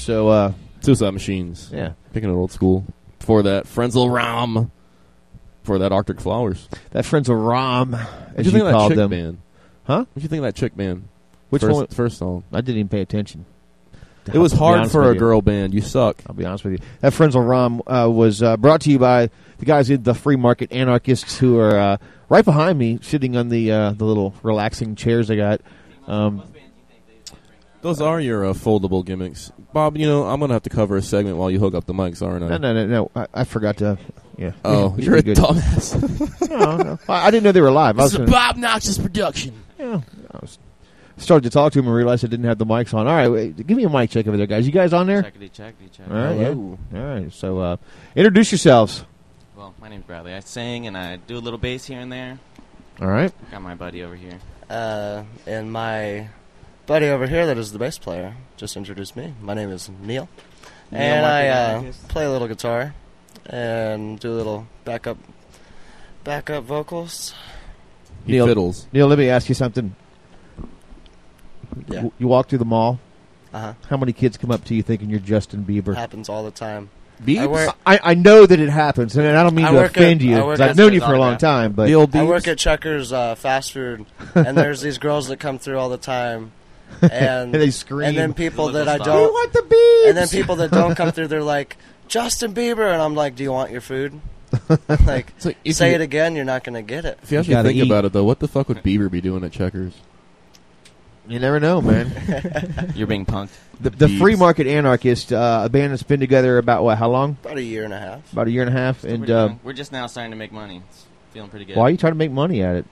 So uh, Suicide Machines. Yeah. Picking it old school. For that, Frenzal Rhomb. For that, Arctic Flowers. that Frenzal Rhomb, What as you you, think of that called chick them. band? Huh? What you think of that chick band? Which first, one? First song. I didn't even pay attention. It was I'll hard for a you. girl band. You suck. I'll be honest with you. That Frenzal Rhomb uh, was uh, brought to you by the guys in the Free Market Anarchists who are uh, right behind me, sitting on the uh, the little relaxing chairs I got. Um, Those are your uh, foldable gimmicks. Bob, you know, I'm going to have to cover a segment while you hook up the mics, aren't I? no, no, no, no. I, I forgot to. Yeah. Oh, We- we you're a should be good. dumbass. no, no. I I didn't know they were live. I was gonna- Bob Noxious production. Yeah, I was started to talk to him and realized I didn't have the mics on. All right, wait, give me a mic check over there, guys. You guys on there? Checkity checkity check. All right, yeah. Hello. All right. So, uh, introduce yourselves. Well, my name's Bradley. I sing and I do a little bass here and there. All right. Got my buddy over here. Uh, and my buddy over here, that is the bass player, just introduced me. My name is Neil, Neil and I uh, play a little guitar and do a little backup backup vocals. He Neil, fiddles. Neil, let me ask you something. Yeah. W- You walk through the mall. Uh-huh. How many kids come up to you thinking you're Justin Bieber? Happens all the time. Biebs? I work, I, I know that it happens, and I don't mean I to offend at- you. I 'cause I've known you for a long time, but I work at Checkers uh, fast food, and there's these girls that come through all the time, and, And they scream. And then people The that I local don't. We want the Biebs! And then people that don't come through, they're like Justin Bieber, and I'm like, Do you want your food? like, like if say you- it again, you're not going to get it. If you actually think about it, though, what the fuck would Bieber be doing at Checkers? You never know, man. You're being punked. The, the Free Market Anarchist, uh, a band that's been together about what? How long? About a year and a half. About a year and a half. Still And pretty uh, we're just now starting to make money. It's feeling pretty good. why are you trying to make money at it?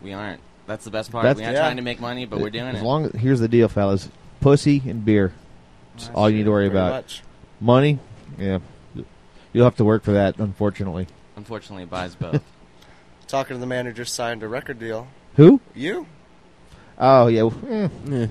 We aren't. That's the best part. That's- we aren't Yeah. trying to make money, but we're doing it. as it. long as here's the deal, fellas: pussy and beer. That's all you need to worry Pretty about. much. Money, yeah, you'll have to work for that. Unfortunately, Unfortunately, it buys both. Talking to the manager, signed a record deal. who? You? Oh yeah, well, eh. Yeah.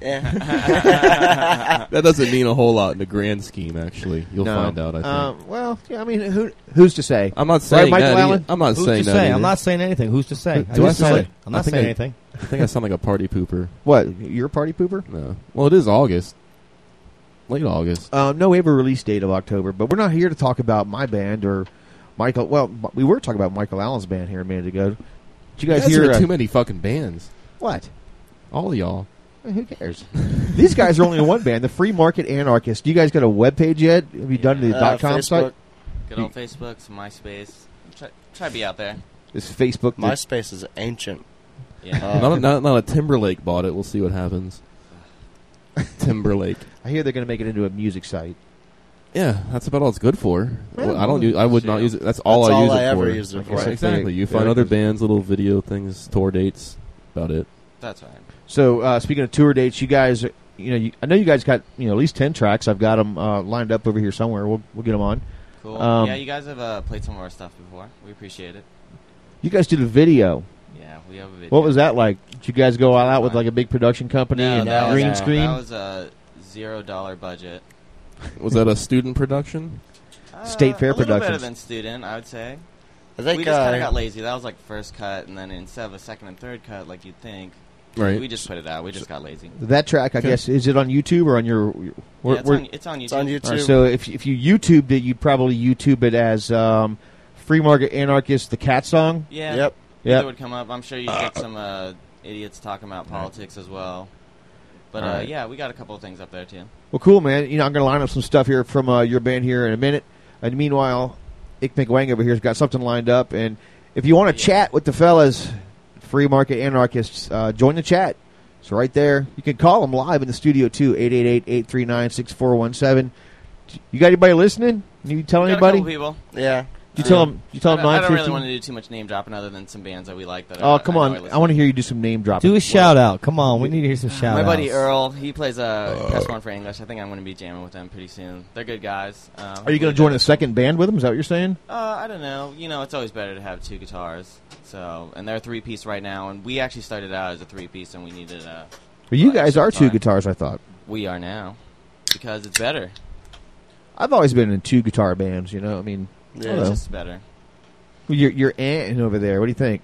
that doesn't mean a whole lot in the grand scheme. Actually, you'll No. find out. I think. Um, well, yeah, I mean, who who's to say? I'm not Right, saying Michael that. Allen? I'm not Who's saying to that. say? either. I'm not saying anything. Who's to say? Do I Who's to sound say? like- I'm not saying I- anything. I think I sound like a party pooper. What? You're a party pooper? No. Well, it is August. Late August. Um, no, we have a release date of October, but we're not here to talk about my band or Michael. Well, we were talking about Michael Allen's band here a minute ago. Did you guys, guys hear uh, too many fucking bands. What? All y'all. Who cares? These guys are only in one band, the Free Market Anarchist. Do you guys got a web page yet? Have you done the Uh, dot com site? Good old Facebook, some MySpace. Try, try to be out there. This Facebook. MySpace is ancient. Yeah. Uh, not, not, not a Timberlake bought it. We'll see what happens. Timberlake. I hear they're going to make it into a music site. Yeah, that's about all it's good for. Well, I don't. Use, I would not use it. That's all That's I all use I it ever for. used it for. Right, Right. exactly. You Yeah, find other bands, little video things, tour dates. About it. That's right. So uh, speaking of tour dates, you guys, you know, you, I know you guys got you know at least ten tracks. I've got them uh, lined up over here somewhere. We'll we'll get them on. Cool. Um, yeah, you guys have uh, played some of our stuff before. We appreciate it. You guys did a video. Yeah, we have a video. What was that like? Did you guys go all out with like a big production company No, and that green was, screen? That was a zero dollar budget. Was that a student production? State Fair a little better than student, I would say. I think, we just kind uh, of got lazy. That was like first cut, and then instead of a second and third cut, like you'd think, Right. We just put it out. We just got lazy. That track, I Okay. guess, is it on YouTube or on your? Yeah, it's on- it's on It's on YouTube. YouTube. All right, so if if you YouTube it, you'd probably YouTube it as um, "Free Market Anarchist," the cat song. Yeah. Yep. Either Yep. would come up. I'm sure you get some uh, idiots talking about politics as well. But uh, Alright. yeah, we got a couple of things up there too. Well, cool, man. You know, I'm going to line up some stuff here from uh, your band here in a minute. And meanwhile, Nick McWang over here's got something lined up. And if you want to chat with the fellas, Free Market Anarchists, uh, join the chat. It's right there. You can call them live in the studio too, 888-839-6417. You got anybody listening? You tell We got a anybody? couple people. Yeah. You tell them. You tell I them don't, I don't really want to do too much name dropping other than some bands that we like. That Oh, come I know on! are I want to hear you do some name dropping. Do a shout out. Come on, we need to hear some shout out. My outs. buddy Earl, he plays uh, Press One for English. I think I'm going to be jamming with them pretty soon. They're good guys. Um, Are you going to join a second band with them? Is that what you're saying? Uh, I don't know. You know, it's always better to have two guitars. So, and they're a three piece right now, and we actually started out as a three piece, and we needed a. Well, you uh, guys are two guitar. guitars. I thought. We are now because it's better. I've always been in two guitar bands. You know, I mean, I Yeah, don't it's just better. Your your aunt over there. What do you think?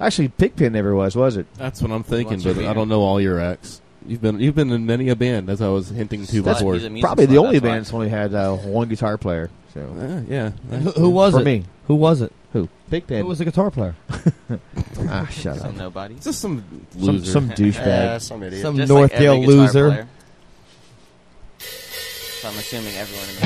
Actually, Pigpen never was, was it? That's what I'm thinking, What's your but I don't know all your acts. You've been you've been in many a band, as I was hinting to That's before. probably the only band that's only had uh, one guitar player. So Uh, yeah. Who, who was For it? me. Who was it? Who? Pigpen. Who was the guitar player? ah, shut Some up. nobody. Just some Some loser. some douchebag. Yeah, some idiot. Some Just like every Northdale guitar loser. player. So I'm assuming everyone in the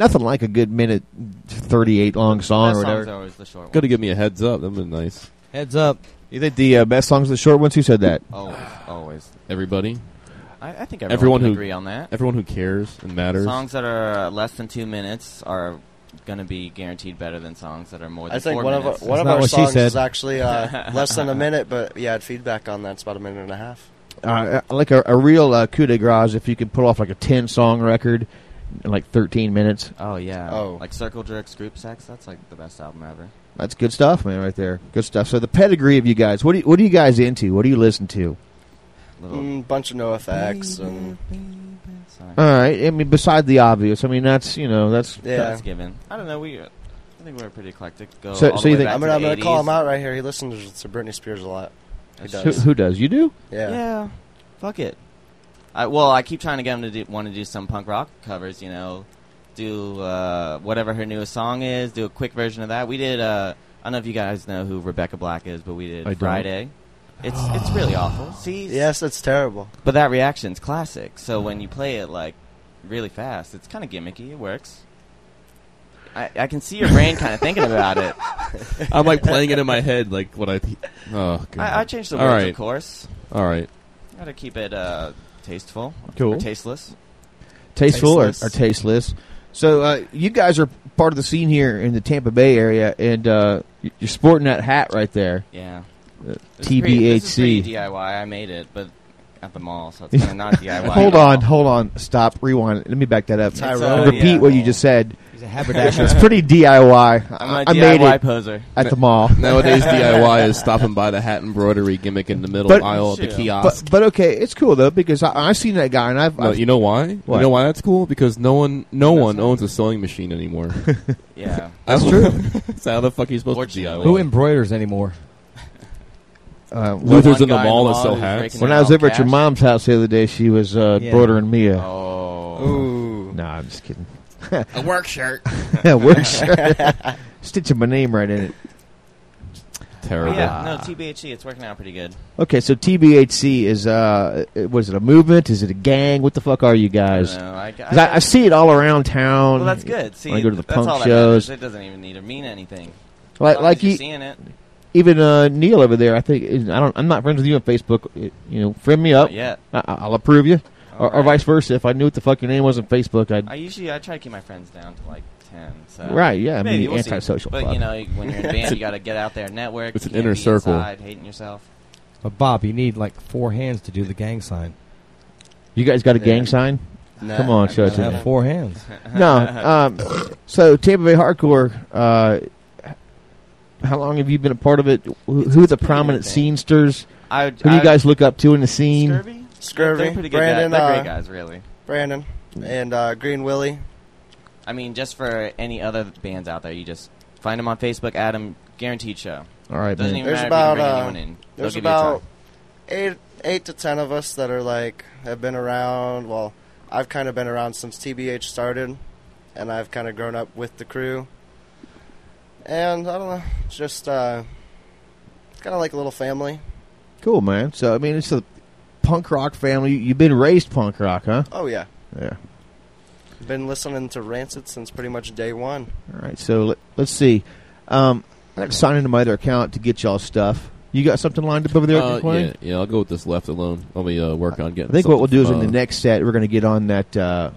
Nothing like a good minute thirty-eight long song Best or whatever. are always the short Got to give me a heads up. That'd been nice. Heads up. You think the uh, best songs are the short ones? Who said that? Always, always. Everybody. I, I think everyone, can who agree on that. Everyone who cares and matters. Songs that are uh, less than two minutes are going to be guaranteed better than songs that are more than I think four one of our, minutes. one of our songs is actually uh, less than a minute, but you had feedback on that. It's about a minute and a half. Uh, like a, a real uh, coup de grace if you could pull off like a ten song record in like thirteen minutes. Oh yeah. Oh. Like Circle Jerks, Group Sex. That's like the best album ever. That's good stuff, man, right there. Good stuff. So the pedigree of you guys, what do you, what are you guys into? What do you listen to? Mm, bunch of NOFX and All right. I mean, beside the obvious, I mean that's you know that's Yeah. That's given. I don't know. We, uh, I think we're pretty eclectic. Go So- all so the you way think- back I'm gonna, I'm the gonna call him out right here. He listens to Britney Spears a lot. He That's who, does. who does you do? Yeah. Yeah. Fuck it. I, well, I keep trying to get him to do, want to do some punk rock covers. You know, do uh, whatever her newest song is. Do a quick version of that. We did. Uh, I don't know if you guys know who Rebecca Black is, but we did I don't. Friday. It's it's really awful. See, Yes, it's terrible. but that reaction's classic. So when you play it like really fast, it's kind of gimmicky. It works. I, I can see your brain kind of thinking about it. I'm like playing it in my head, like what I. Oh, God. I, I changed the words, right. of course. All right. Got to keep it uh, tasteful, Cool. or tasteless. Tasteful or, Tasteless. or tasteless. So uh, you guys are part of the scene here in the Tampa Bay area, and uh, you're sporting that hat right there. Yeah. Uh, This is pretty- This is TBHC. DIY. I made it, but at the mall, so it's not DIY. hold at all. on, hold on, stop, rewind. Let me back that up. Tyrone. Repeat Yeah. what you just said. He's a haberdasher. It's pretty DIY. I'm I a I made DIY it poser. at the mall. Nowadays, DIY is stopping by the hat embroidery gimmick in the middle But- aisle of the Shit. kiosk. But, but okay, it's cool though because I, I've seen that guy and I've, no, I've you know why? What? You know why that's cool? Because no one, no That's one owns a sewing machine anymore. Yeah. That's true. That's how the fuck are you supposed to Fortunately. DIY? Who embroiders anymore? uh, Luther's One in the guy mall that who's sell breaking hats. when I was own over at your cash. mom's house the other day, she was uh, Yeah. bordering me a. Oh. Ooh. No, I'm just kidding. a work shirt. a Work shirt. Stitching my name right in it. Terrible. Yeah, no, TBHC, it's working out pretty good. Okay, so TBHC is uh, was it a movement? Is it a gang? What the fuck are you guys? I don't know. I, 'Cause I, I see it all around town. well, that's good. See, when I go to the that's punk all shows. It doesn't even need to mean anything. Like, like you're you, seeing it. even uh, Neil over there. I think I don't. I'm not friends with you on Facebook. It- you know, friend me up. Yeah, I'll approve you, or, or vice versa. If I knew what the fuck your name was on Facebook, I'd. I usually I try to keep my friends down to like ten. So Right, yeah, I mean, we'll see. antisocial But fuck. you know, when you're in a band, you got to get out there, and network. It's an inner circle. Inside, hating yourself. But Bob, you need like four hands to do the gang sign. you guys got a Yeah. gang sign? Nah, Come on, show it to me. have four hands. no. Um, so Tampa Bay Hardcore. Uh, how long have you been a part of it? Who, who are the prominent good thing. scenesters? I, Who do you guys look up to in the scene? Scurvy? Scurvy, They're pretty good Brandon, guys. They're uh, great guys, really. Brandon and uh, Green Willie. I mean, just for any other bands out there, you just find them on Facebook, Adam, guaranteed show. All right, Doesn't man. even There's matter about if you can uh, anyone in. They'll there's give you a about try. eight eight to ten of us that are like have been around. Well, I've kind of been around since TBH started, and I've kind of grown up with the crew. And I don't know, it's just uh, it's kind of like a little family. Cool, man. So I mean, it's a punk rock family. You've been raised punk rock, huh? Oh yeah, Yeah. been listening to Rancid since pretty much day one. All right. So let, let's see. Um, I got to sign into my other account to get y'all stuff. You got something lined up over there? Uh, yeah, yeah, I'll go with this left alone. Let me uh, work on getting. I think what we'll do is in the next set we're going to get on that. Uh,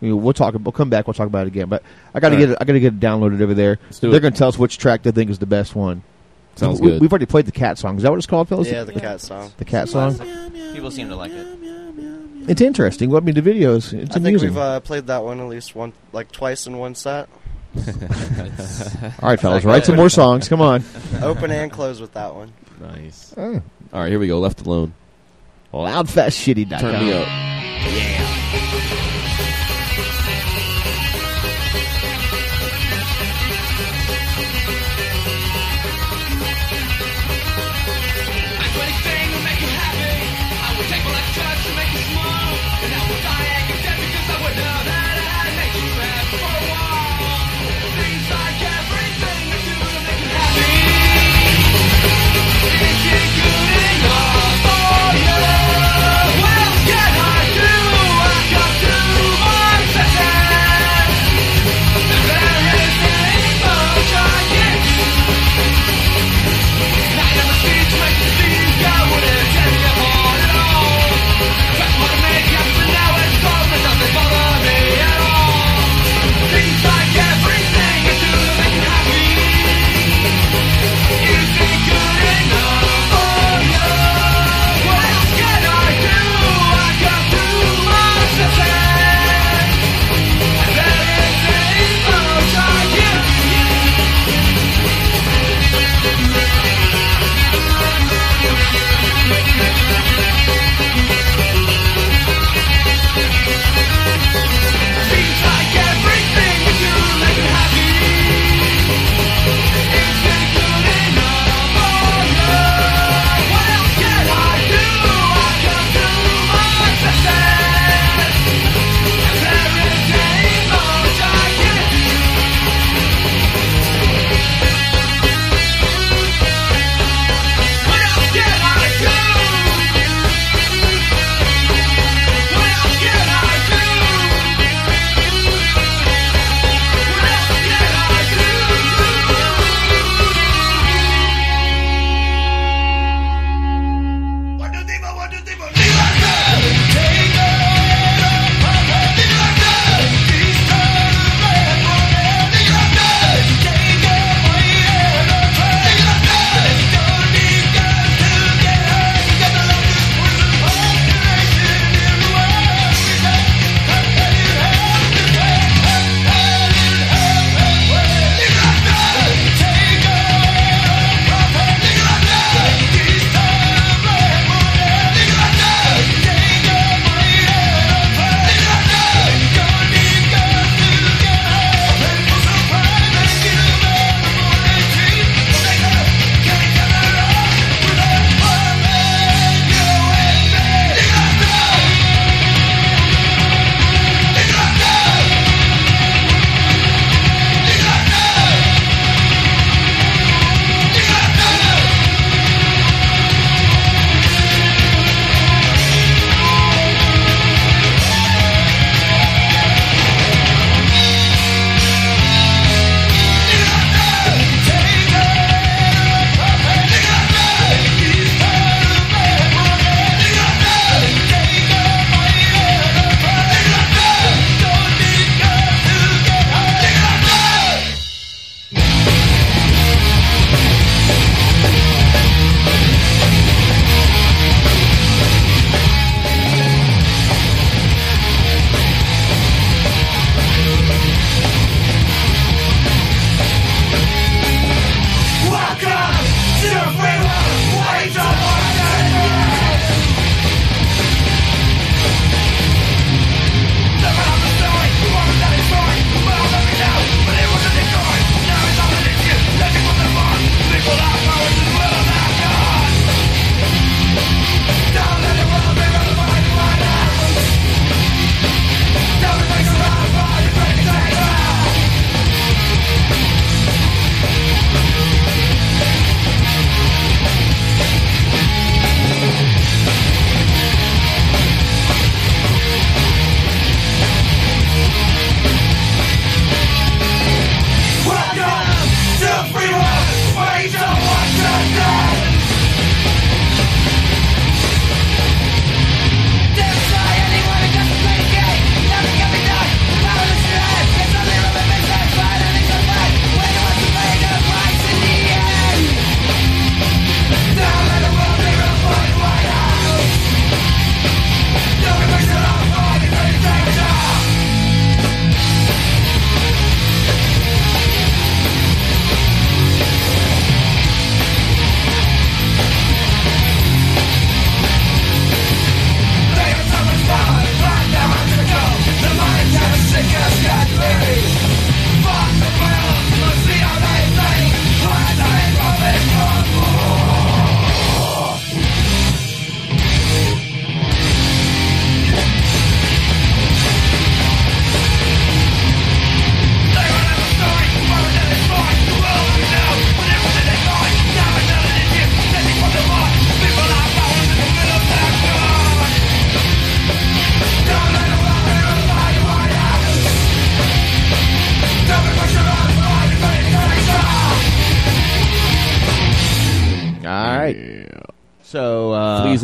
you know, we'll talk. We'll come back. We'll talk about it again. But I got to get. right. It, I got to get it downloaded over there. Let's do They're going to tell us which track they think is the best one. Sounds we, good. We've already played the cat song. Is that what it's called, fellas? Yeah, the cat song. The cat song. People seem to like it. It's interesting. Well, I mean, the videos. It's I think amusing. we've uh, played that one at least one, like twice in one set. All right, fellas, write some more songs. Come on. Open and close with that one. Nice. Oh. All right, here we go. Left alone. Loudfastshitty.com. Turn me up. Well,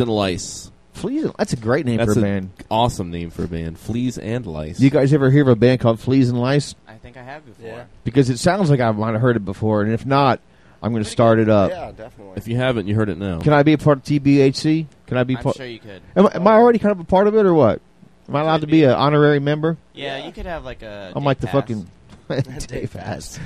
and Lice. Fleas. and- That's a great name That's for a band. awesome name for a band. Fleas and Lice. You guys ever hear of a band called Fleas and Lice? I think I have before. Because it sounds like I might have heard it before, and if not, I'm going to start it up. Yeah, definitely. If you haven't, you heard it now. Can I be a part of TBHC? Can I be? I'm part? sure you could. Am, am I already kind of a part of it, or what? Am I allowed to be an honorary member? Yeah, you could have like a. I'm day like the fucking day pass.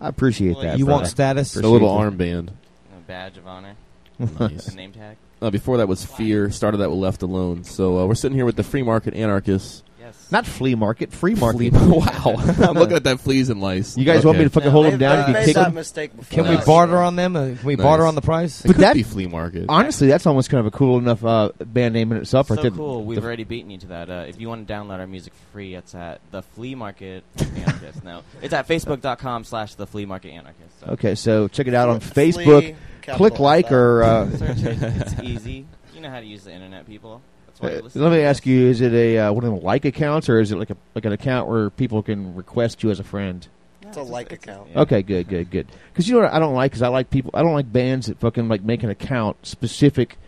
I appreciate Well, that. You want brother. status? a little armband. A badge of honor. Nice. A name tag. Uh, before that was Fear. Started that with Left Alone. So uh, we're sitting here with the Free Market Anarchists. Yes. Not flea market, free market. Flea- wow. I'm looking at that Fleas and Lice. You guys want me to Okay. fucking hold them They've- down they've and you made kick that them? mistake before. Can we us. barter on them? Uh, can we Nice. barter on the price? It But could that- be Flea Market. Honestly, that's almost kind of a cool enough uh, band name in itself, right so there. cool. We've The- already beaten you to that. Uh, if you want to download our music for free, it's at the Flea Market Anarchist. no, it's at facebook.com slash the Flea Market Anarchist. So Okay, so check it out on Flea, Facebook. capital Click like F. or. Uh, search it. It's easy. You know how to use the internet, people. That's why Uh, let me ask you: Is it a uh, one of the like accounts, or is it like a like an account where people can request you as a friend? Yeah, It's a just- like account. yeah. Okay, good, good, good. Because you know what I don't like is I like people. I don't like bands that fucking like make an account specific.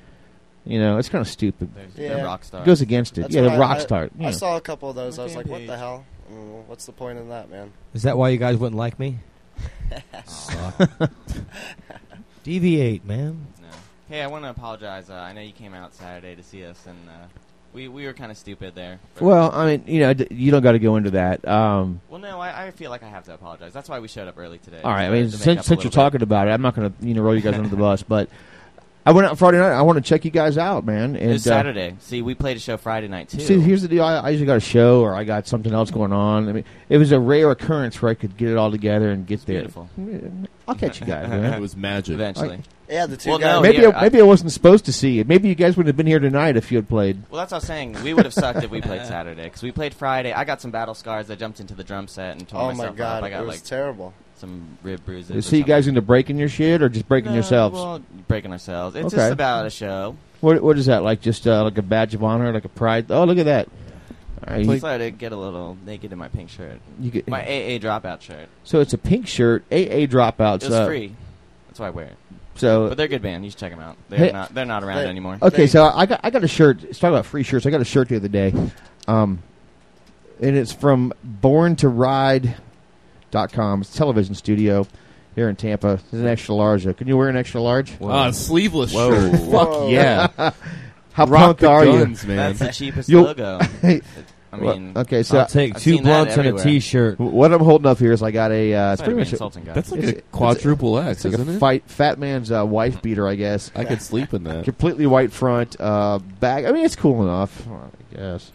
You know, it's kind of stupid. There's Yeah. rock stars. It goes against it. That's yeah, the rock I- star. I yeah. saw a couple of those. I My was like, fan what the hell? Mm, What's the point in that, man? Is that why you guys wouldn't like me? Deviate, man. Hey, I want to apologize. Uh, I know you came out Saturday to see us, and uh, we we were kind of stupid there. Well, I mean, you know, d- you don't got to go into that. Um, well, no, I, I feel like I have to apologize. That's why we showed up early today. all right, I mean, since, since you're bit. talking about it, I'm not going to you know roll you guys under the bus, but I went out Friday night. I want to check you guys out, man. And It was uh, Saturday. See, we played a show Friday night too. See, here's the deal. I, I usually got a show or I got something else going on. I mean, it was a rare occurrence where I could get it all together and get there. beautiful. I'll catch you guys, It was magic. eventually. Yeah, the two Well, guys. no, maybe here, I, maybe I, wasn't supposed to see it. Maybe you guys wouldn't have been here tonight if you had played. Well, that's what I was saying. We would have sucked if we played Saturday because we played Friday. I got some battle scars. I jumped into the drum set and tore oh my god, up. I it was like terrible. Some rib bruises. Or you guys into breaking your shit or just breaking No, yourselves? Well, breaking ourselves. It's Okay. just about a show. what what is that like? Just uh, like a badge of honor, like a pride? Oh, look at that! All right, you- decided to get a little naked in my pink shirt. you get- My AA dropout shirt. so it's a pink shirt, AA dropouts. It was uh, free. That's why I wear it. So But they're a good band. You should check them out. They're Hey- not. They're not around They- anymore. Okay, so I got I got a shirt. Let's talk about free shirts. I got a shirt the other day, um, and it's from Born to Ride dot com. It's a television studio here in Tampa. It's an extra large. Can you wear an extra large? Ah, sleeveless Whoa. shirt. Fuck yeah. How Rock punk are guns, man. That's the cheapest You'll- logo. I Well, mean, okay, so I'll take I've two blunts and a. T-shirt. what I'm holding up here is I got a. Uh, it's pretty much insulting, guys. That's like It's- a quadruple X, isn't a it? fight, fat man's uh, wife beater, I guess. I could sleep in that. Completely white front, uh, bag. I mean, it's cool enough, I guess.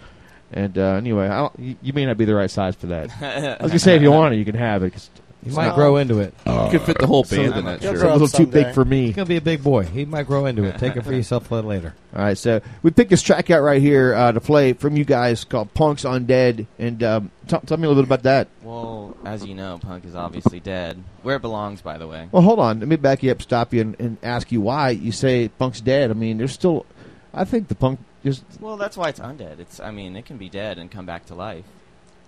And uh, anyway, I don't, you, you may not be the right size for that. I was gonna say if you want it, you can have it. 'cause He it's might not- grow into it. you could fit the whole band So- in that You'll It's shirt. a grow little up too big for me. He's gonna be a big boy. He might grow into it. Take it for yourself later. All right, so we picked this track out right here uh, to play from you guys called "Punks Undead," and um, t- tell me a little bit about that. well, as you know, punk is obviously dead. Where it belongs, by the way. Well, hold on, let me back you up, stop you, and, and ask you why you say punk's dead. I mean, there's still, I think the punk just Well, that's why it's undead. It's. I mean, it can be dead and come back to life,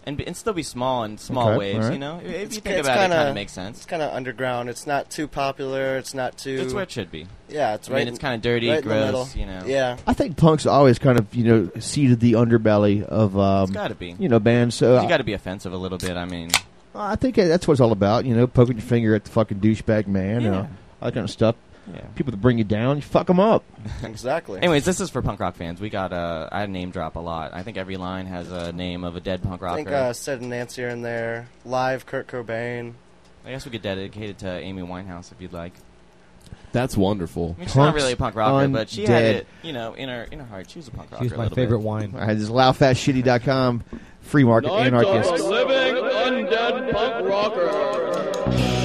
and, be, and still be small in small Okay, waves. all right. You know, if It's- you think it's about it, it kinda- kind of makes sense. It's kind of underground. It's not too popular. It's not too. It's where it should be. yeah, it's I right. mean, it's kind of dirty, right in the gross. You know. Yeah, I think punk's always kind of you know seeded the underbelly of um, It's got to be. you know bands. So You got to be offensive a little bit. I mean, I think that's what it's all about. You know, poking your finger at the fucking douchebag man, and Yeah. all that kind of stuff. Yeah. People that bring you down, you fuck them up. exactly. Anyways, this is for punk rock fans. We got uh, I name drop a lot. I think every line has a name of a dead punk I rocker. think uh, Sid and Nancy are in there. Live, Kurt Cobain. I guess we could dedicate it to Amy Winehouse if you'd like. That's wonderful. I mean, she's not really a punk rocker, but she undead. had it, you know, in her in her heart. She was a punk rocker. She's a my little favorite bit. wine. All right, this is loudfastshitty.com, free market anarchist. living undead punk rocker.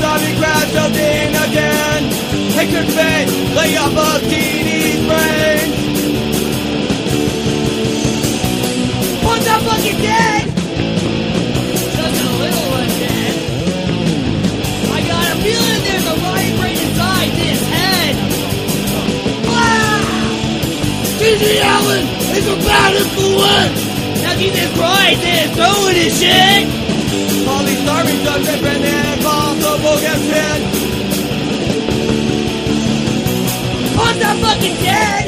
Darby Crash in again. Could fade, lay off of brains. One's not fucking dead. Just a little. I got a feeling there's a riot brain inside this head. Ah! Allin is a bad influence. Now Jesus Christ is throwing his shit. All these starving drugs and possible get spin. One's not fucking dead.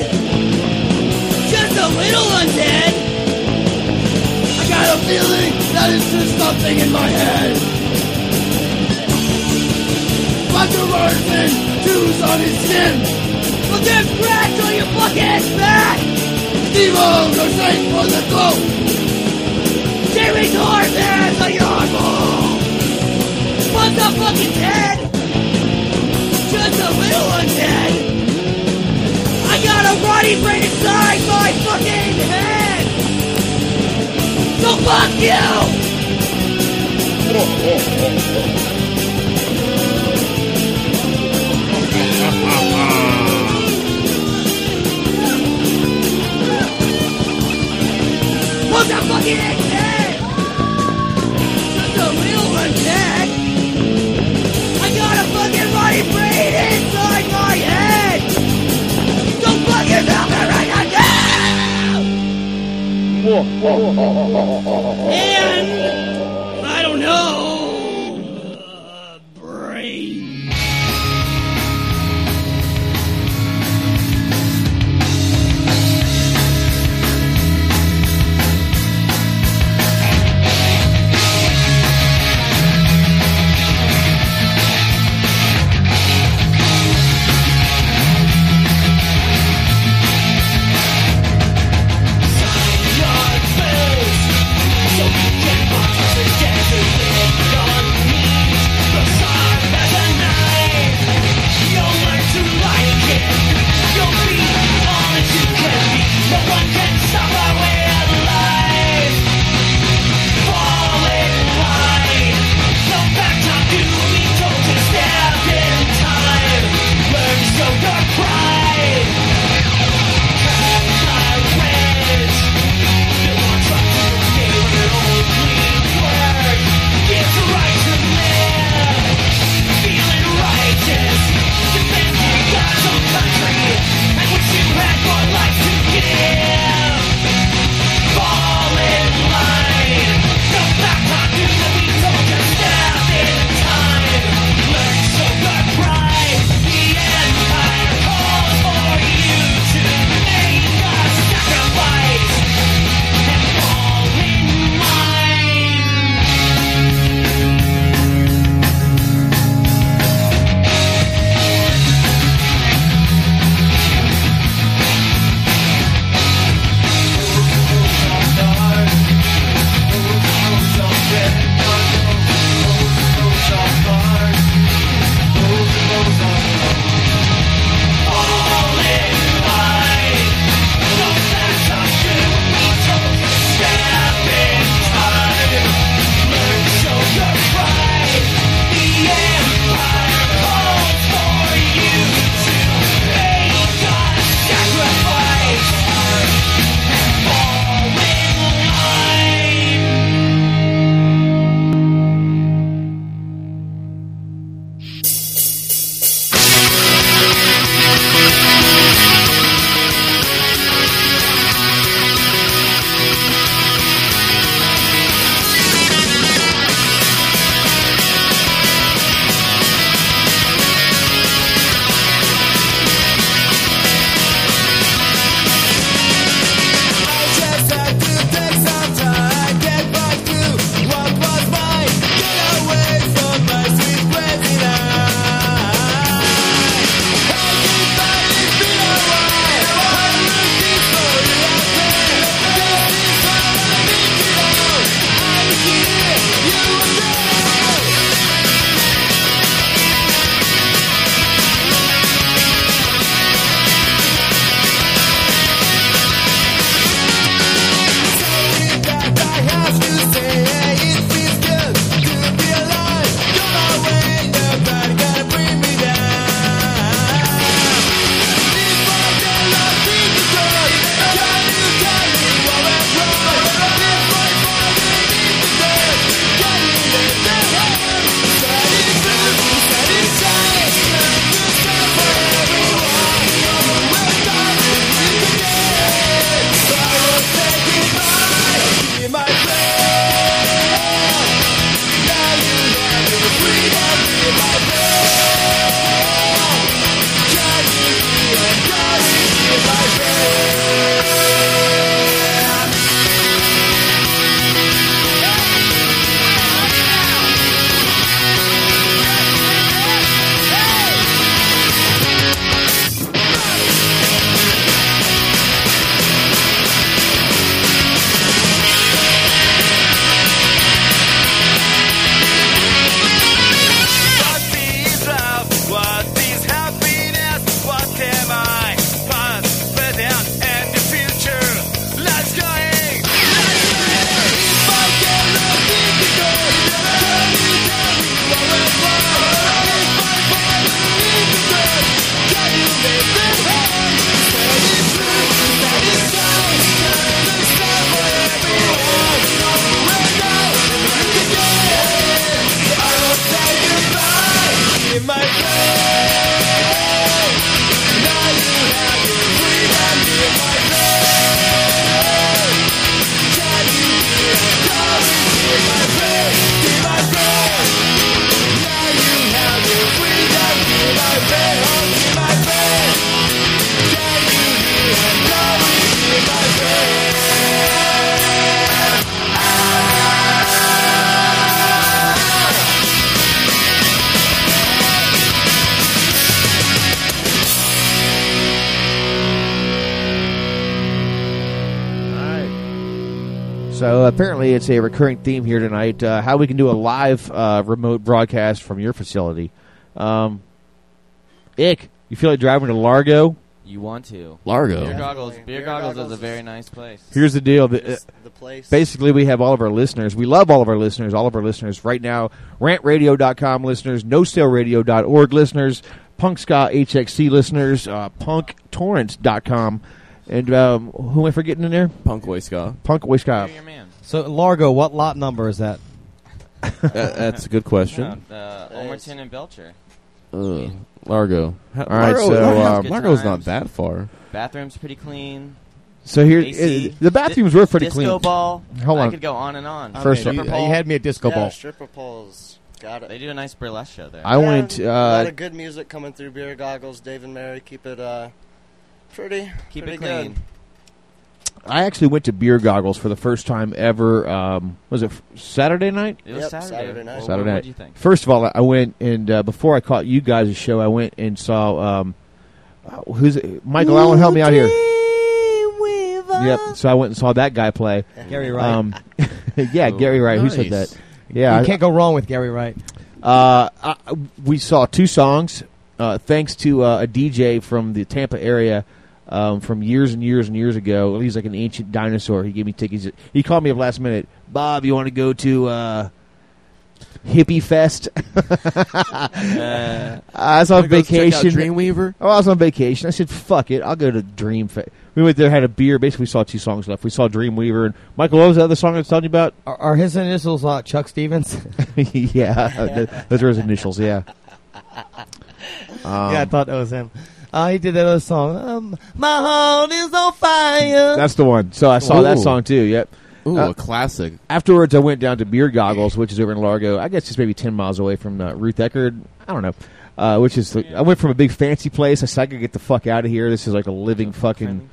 Just a little undead. I got a feeling that it's just something in my head. Roger Morrison, juice on his skin. Well, there's scratch on your fucking back. Steve-O, no safe for the not fucking dead. Just a little undead. I got a rotty brain inside my fucking head. So fuck you. Now. And So apparently, it's a recurring theme here tonight. Uh, how we can do a live uh, remote broadcast from your facility. Um, Ick, you feel like driving to Largo? You want to. Largo. Beer Goggles. Beer, Beer Goggles, Goggles is a very nice place. Here's the deal. The, uh, the place. Basically, we have all of our listeners. We love all of our listeners, all of our listeners right now. Rantradio.com listeners, NoSaleRadio.org listeners, Punk Ska HXC listeners, uh, PunkTorrents.com. And um, who am I forgetting in there? Punk Oi Punk Oi Ska. Your man. So Largo, what lot number is that? That- that's a good question. No, uh, Ulmerton and Belcher. Ugh, Largo. Ha- All right, Largo, so, Largo's, um, Good Largo's not that far. Bathroom's pretty clean. So here, AC. uh, the bathrooms were pretty Disco clean. ball. Hold on, I could go on and on. First Okay, of you, Stripper you pole. had me at disco yeah, ball. stripper poles. Got it. They do a nice burlesque show there. I Yeah, went. a lot Uh, of good music coming through. Beer goggles, Dave and Mary. Keep it uh, pretty. Keep pretty it clean. Good. I actually went to Beer Goggles for the first time ever. Um, was it Saturday night? It was Yep, Saturday. Saturday night. Well, Saturday night. What do you think? First of all, I went and uh, before I caught you guys' show, I went and saw um, uh, who's it? Michael Allen. Help me out here. Yep. So I went and saw that guy play. Gary Wright. Um, yeah, Gary Wright. Who said that? Yeah, you I- can't go wrong with Gary Wright. Uh, I, we saw two songs, uh, thanks to uh, a DJ from the Tampa area um, from years and years and years ago. He's like an ancient dinosaur. He gave me tickets. He called me up last minute. Bob, you want to go to uh, Hippie Fest? Uh, I was on Wanna go check out vacation. Dreamweaver. Oh, I was on vacation. I said, "Fuck it, I'll go to Dream Fest." We went there, had a beer. Basically, we saw two songs left. We saw Dreamweaver and Michael. What was the other song I was telling you about? Are, are his initials uh, Chuck Stevens? yeah, those are his initials. Yeah. Um, yeah, I thought that was him. Uh, he did that other song. Um, My heart is on fire. That's the one. So I saw that song too. Yep. Ooh, Uh, a classic. Afterwards, I went down to Beer Goggles, which is over in Largo. I guess it's maybe ten miles away from uh, Ruth Eckerd. I don't know. Uh, which is I went from a big fancy place. I said I could get the fuck out of here. This is like a living fucking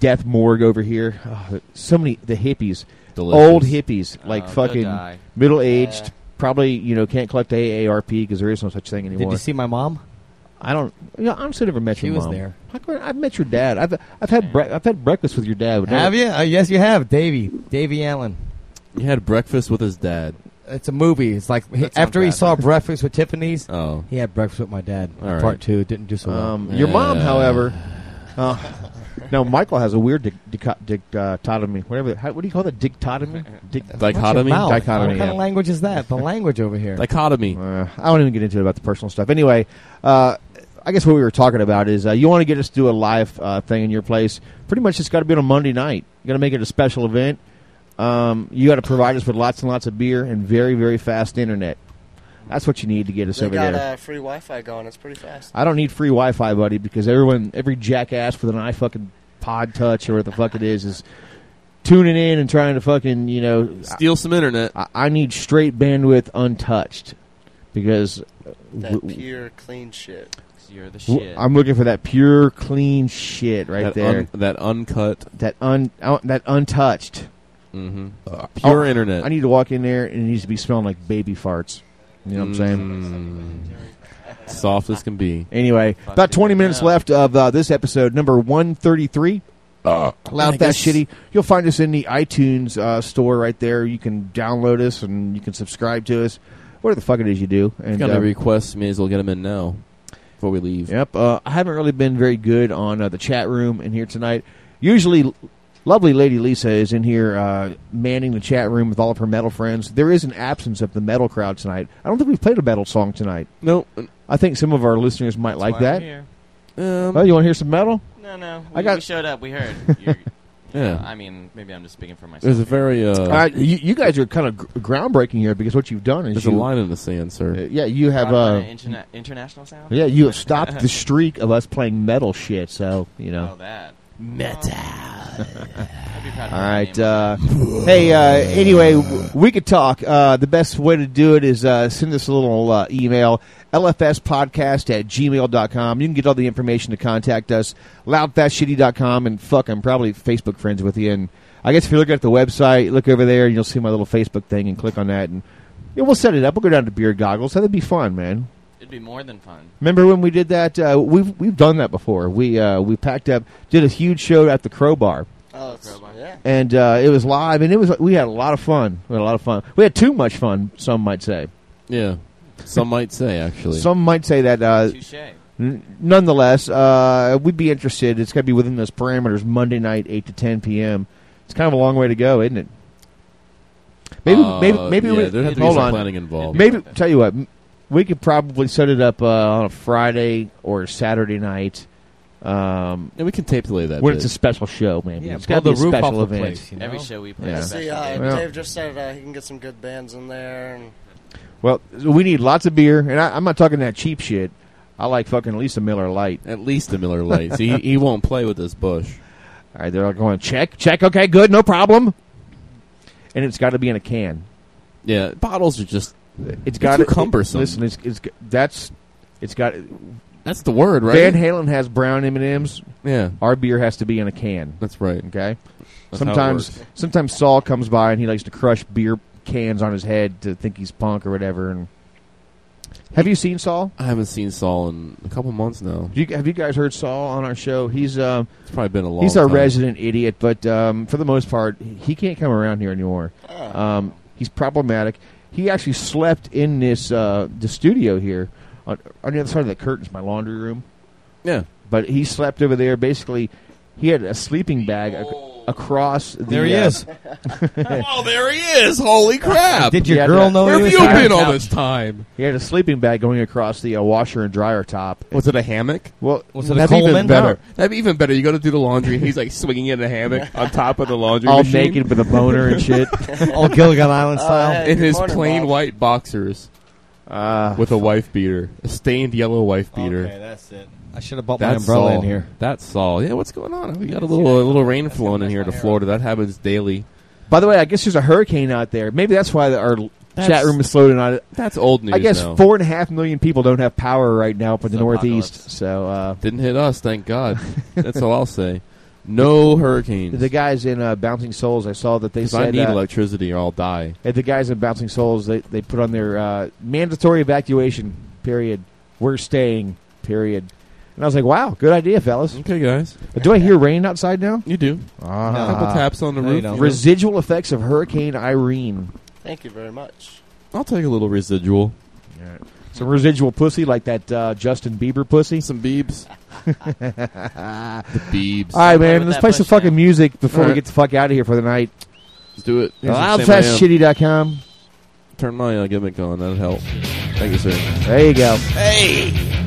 death morgue over here. Oh, so many the hippies, Delicious. old hippies, like Oh, fucking middle aged. Yeah. Probably you know can't collect AARP because there is no such thing anymore. Did you see my mom? I don't. You know, honestly, never met She your was mom. there. How come- I've met your dad. I've I've had bre- I've had breakfast with your dad. but never- Have you? Uh, yes, you have. Davy. Davy Allen. He had breakfast with his dad. It's a movie. It's like he, after he saw Breakfast with Tiffany's, Oh. he had breakfast with my dad. All right. Part two didn't do so well. Um, your mom, however, uh, now Michael has a weird dic- dico- dichotomy. Whatever. How, what do you call that? Dichotomy. Dic- Dichotomy? Dichotomy, What kind of language is that? The language over here. Dichotomy. Uh, I don't even get into it about the personal stuff. Anyway, uh, I guess what we were talking about is uh, you want to get us to do a live uh, thing in your place. Pretty much, it's got to be on a Monday night. You got to make it a special event. Um, you got to provide us with lots and lots of beer and very, very fast internet. That's what you need to get us They over got there. uh, free Wi-Fi going. It's pretty fast. I don't need free Wi-Fi, buddy, because everyone, every jackass with an iFucking Pod Touch or what the fuck it is, is tuning in and trying to fucking, you know, Steal some internet. I, I need straight bandwidth untouched because That pure, clean shit. You're the w- shit. I'm looking for that pure, clean shit right that there. un- that uncut. that un, uh, that untouched. Mm-hmm. Pure Oh, internet. I need to walk in there and it needs to be smelling like baby farts. You know what I'm saying? Mm. Soft as can be. Anyway, Fuck about 20 minutes yeah. left of uh, this episode, number 133. Loud I Fast Shitty. You'll find us in the iTunes uh, store right there. You can download us and you can subscribe to us. Whatever the fuck it is you do. If And you got uh, any requests, may as well get them in now before we leave. Yep. Uh, I haven't really been very good on uh, the chat room in here tonight. Usually, lovely lady Lisa is in here uh, manning the chat room with all of her metal friends. There is an absence of the metal crowd tonight. I don't think we've played a metal song tonight. No. I think some of our listeners might like That's why I'm that. here. Um, Oh, you want to hear some metal? No, no. I got- we showed up. We heard. You're, Yeah. uh, I mean, maybe I'm just speaking for myself. There's a very uh, All right, you, you guys are kind of gr- groundbreaking here because what you've done is there's you, a line in the sand, sir. uh, yeah, you have Brought uh, interna- international sound. yeah, you have stopped the streak of us playing metal shit. So you know. Oh, that. Metal. I'd be proud of All my right. name. Uh, hey, uh, anyway, we could talk. Uh, the best way to do it is uh, send us a little uh, email, lfspodcast at gmail.com. You can get all the information to contact us, loudfastshitty.com, and fuck, I'm probably Facebook friends with you. And I guess if you look at the website, look over there, and you'll see my little Facebook thing, and click on that, and yeah, we'll set it up. We'll go down to Beer Goggles. That'd be fun, man. It'd be more than fun. Remember when we did that? Uh, we've we've done that before. We uh, we packed up, did a huge show at the Crowbar. Oh it's, yeah. and uh, it was live, and it was we had a lot of fun. We had a lot of fun. We had too much fun. Some might say. Yeah, some might say actually. Some might say that. Uh, Touche. nonetheless, uh, we'd be interested. It's got to be within those parameters. Monday night, eight to ten p.m. It's kind of a long way to go, isn't it? Maybe, Uh, maybe, maybe. yeah, we, there'd have to be some on. planning involved. Maybe tell you what, we could probably set it up uh, on a Friday or a Saturday night. Um, and we can tape delay that. when bit. it's a special show, maybe. Yeah, it's blow got to be the a special event. place, you know? Every show we play. Yeah. See, uh, game. Well- Dave just said uh, he can get some good bands in there. And Well, we need lots of beer, and I, I'm not talking that cheap shit. I like fucking at least a Miller Lite. At least a Miller Lite. See, he, he won't play with this bush. All right, they're all going check, check. Okay, good, no problem. And it's got to be in a can. Yeah, bottles are just. It's got too cumbersome. listen, it's, it's that's it's got. That's the word, right? Van Halen has brown M and M's. Yeah, Our beer has to be in a can. that's right. Okay. That's sometimes, sometimes Saul comes by and he likes to crush beer cans on his head to think he's punk or whatever. And have you seen Saul? I haven't seen Saul in a couple months now. You, have you guys heard Saul on our show? He's um, It's probably been a long. he's our time. resident idiot, but um, for the most part, he can't come around here anymore. Um, he's problematic. He actually slept in this uh, the studio here on, on the other side of the curtains, my laundry room. Yeah, But he slept over there. Basically, he had a sleeping bag ac- across. The, There he uh, is. oh, there he is! Holy crap! Did your girl that- know Where he have was you been all this time? He had a sleeping bag going across the uh, washer and dryer top. Was it a hammock? Well, Was it a That'd be even Coleman? better. That'd be even better. You go to do the laundry, and he's like swinging in a hammock on top of the laundry all machine naked with a boner and shit. All Gilligan Island Oh, style. hey. in his morning, plain Bob. white boxers Uh, with a wife beater, a stained yellow wife beater. Okay, that's it. I should have bought my umbrella Saul. in here. That's Saul. Yeah, what's going on? We got a little a little rain flowing in here to Florida. That happens daily. by the way, I guess there's a hurricane out there. Maybe that's why our That's- chat room is slow tonight. That's old news. I guess now. four and a half million people don't have power right now up in the Northeast. So uh, didn't hit us. Thank God. That's all I'll say. No hurricanes. the guys in uh, Bouncing Souls, I saw that they 'Cause I need uh, electricity or I'll die. the guys in Bouncing Souls they they put on their uh, mandatory evacuation period. We're staying period. And I was like, wow, good idea, fellas. Okay, guys. Do I hear rain outside now? You do. Ah. A couple taps on the No, roof. don't. you know. Residual effects of Hurricane Irene. thank you very much. I'll take a little residual. Some residual pussy like that uh, Justin Bieber pussy. Some beebs. the beebs. All right, man. with Let's that play some push fucking now. music before All we right. get the fuck out of here for the night. Let's do it. Here's some Sam I Am. Loudfastshitty.com. Turn my uh, gimmick on. That'd help. Thank you, sir. There you go. Satisfied,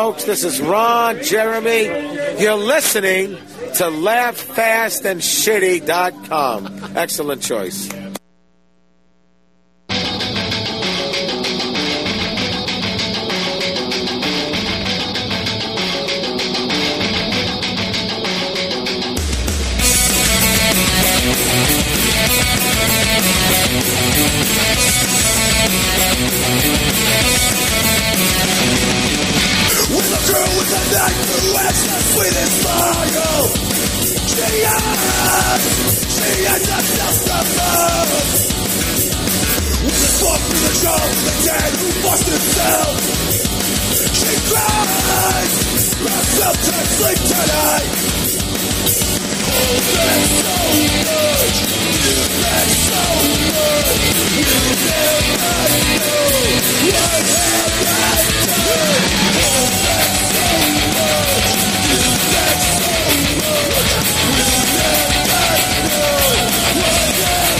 folks. This is Ron Jeremy. You're listening to LaughFastAndShitty.com. Excellent choice. Through the of the dead who forced himself. She cries, herself to sleep tonight. Oh, that's so much. That's so much. You never knew. You never knew what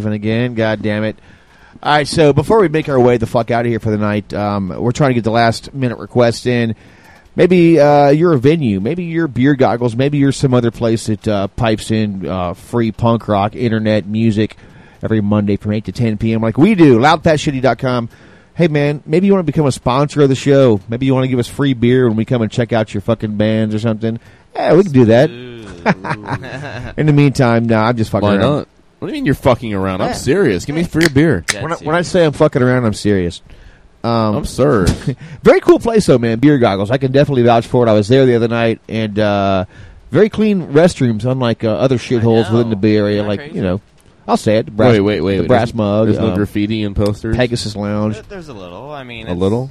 caught again. God damn it. All right, so before we make our way the fuck out of here for the night, um, we're trying to get the last minute request in. Maybe uh, you're a venue. Maybe you're Beer Goggles. Maybe you're some other place that uh, pipes in uh, free punk rock, internet music every Monday from 8 to 10 p.m. like we do. LoudFastShitty.com. Hey, man, maybe you want to become a sponsor of the show. Maybe you want to give us free beer when we come and check out your fucking bands or something. Yeah, we can do that. In the meantime, no, I'm just fucking Why around. not? What do you mean you're fucking around? Yeah. I'm serious. Give me free beer. When I, when I say I'm fucking around, I'm serious. Um, I'm sorry. very cool place though, man. Beer goggles. I can definitely vouch for it. I was there the other night, and uh, very clean restrooms, unlike uh, other shitholes within the Bay Area. Like you know, I'll say it. The brass, wait, wait, wait. The wait. brass There's- mug. There's no um, graffiti and posters. Pegasus Lounge. There's a little. I mean, A it's- little.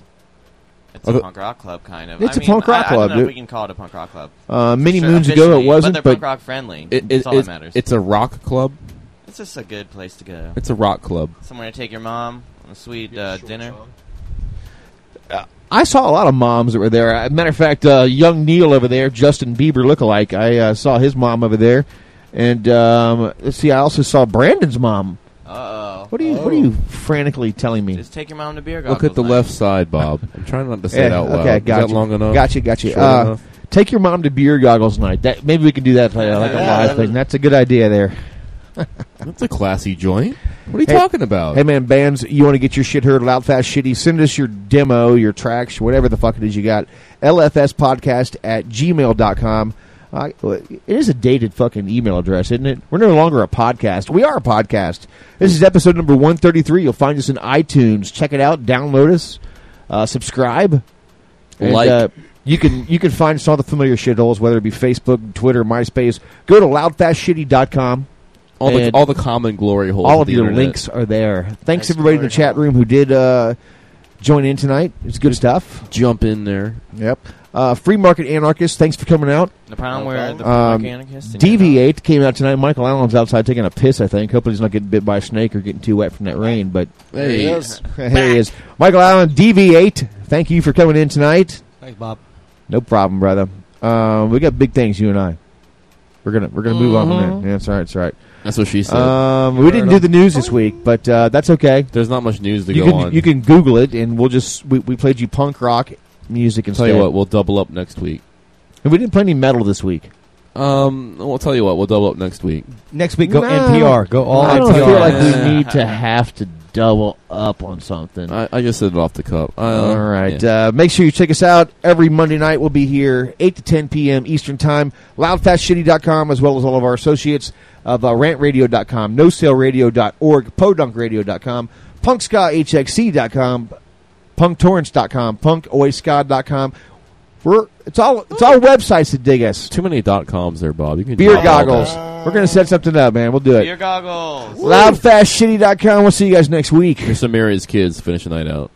It's a Are punk rock club, kind of. It's I a mean, punk rock I, I club, don't know if dude. we can call it a punk rock club. Uh, many Sure, moons ago it wasn't, but they're but- punk rock friendly. It, That's it, all that it's, matters. it's a rock club. It's just a good place to go. It's a rock club. Somewhere to take your mom on a sweet uh, dinner. I saw a lot of moms that were there. Uh, matter of fact, uh, young Neil over there, Justin Bieber lookalike. I uh, saw his mom over there, and um, let's see. I also saw Brandon's mom. Uh-oh. What are you? What are you frantically telling me? Just take your mom to beer goggles. Look at the left side, Bob. I'm trying not to say it Yeah, out loud. Okay, Is gotcha. that long enough? Gotcha, gotcha. Short Uh, take your mom to beer goggles night. That maybe we can do that like, like a live thing. That's a good idea there. That's a classy joint. What are you Hey- talking about? Hey man, bands, you want to get your shit heard loud, fast, shitty? Send us your demo, your tracks, whatever the fuck it is you got. LFSpodcast at gmail.com. Uh, it is a dated fucking email address, isn't it? We're no longer a podcast. We are a podcast. This is episode number 133. You'll find us in iTunes. Check it out. Download us. Uh, subscribe. And, Like. uh, you can you can find us on the familiar shitholes, whether it be Facebook, Twitter, MySpace. Go to loudfastshitty.com. all the all the common glory holes. all of of the your internet. links are there. Thanks Nice everybody in the glory chat room who did uh, join in tonight. It's good stuff. Jump in there. Yep. Uh, Free Market Anarchist, thanks for coming out. The problem No where problem. the Um, anarchist. and your. DV8 came out tonight. Michael Allen's outside taking a piss, I think. Hopefully he's not getting bit by a snake or getting too wet from that rain. But There he is. here he is. Michael Allen, DV8, thank you for coming in tonight. Thanks, Bob. No problem, brother. Um, we got big things, you and I. We're gonna we're gonna move on from there. Yeah, that's all right. That's all right. That's what she said. Um, we didn't do the news this week, but uh, that's okay. There's not much news to you go can on. you can Google it, and we'll just we, we played you punk rock music instead. tell you what, we'll double up next week. and we didn't play any metal this week. Um, we'll tell you what, we'll double up next week. Next week, go No. NPR. Go all I don't feel like we need to have to double up on something. I, I just said it off the cup. Uh, All right. yeah. Uh, make sure you check us out every Monday night. We'll be here 8 to 10 p.m. Eastern Time. Loudfastshitty.com as well as all of our associates of uh, rantradio.com, nosaleradio.org, podunkradio.com, punkskahxc.com, punktorrents.com, punkoiska.com. We're it's all it's all websites that dig us. Too many dot coms there, Bob. You can Beer goggles. We're gonna set something up, man. We'll do it. Beer goggles. Loudfastshitty.com. We'll see you guys next week. Here's some Maria's kids finish the night out.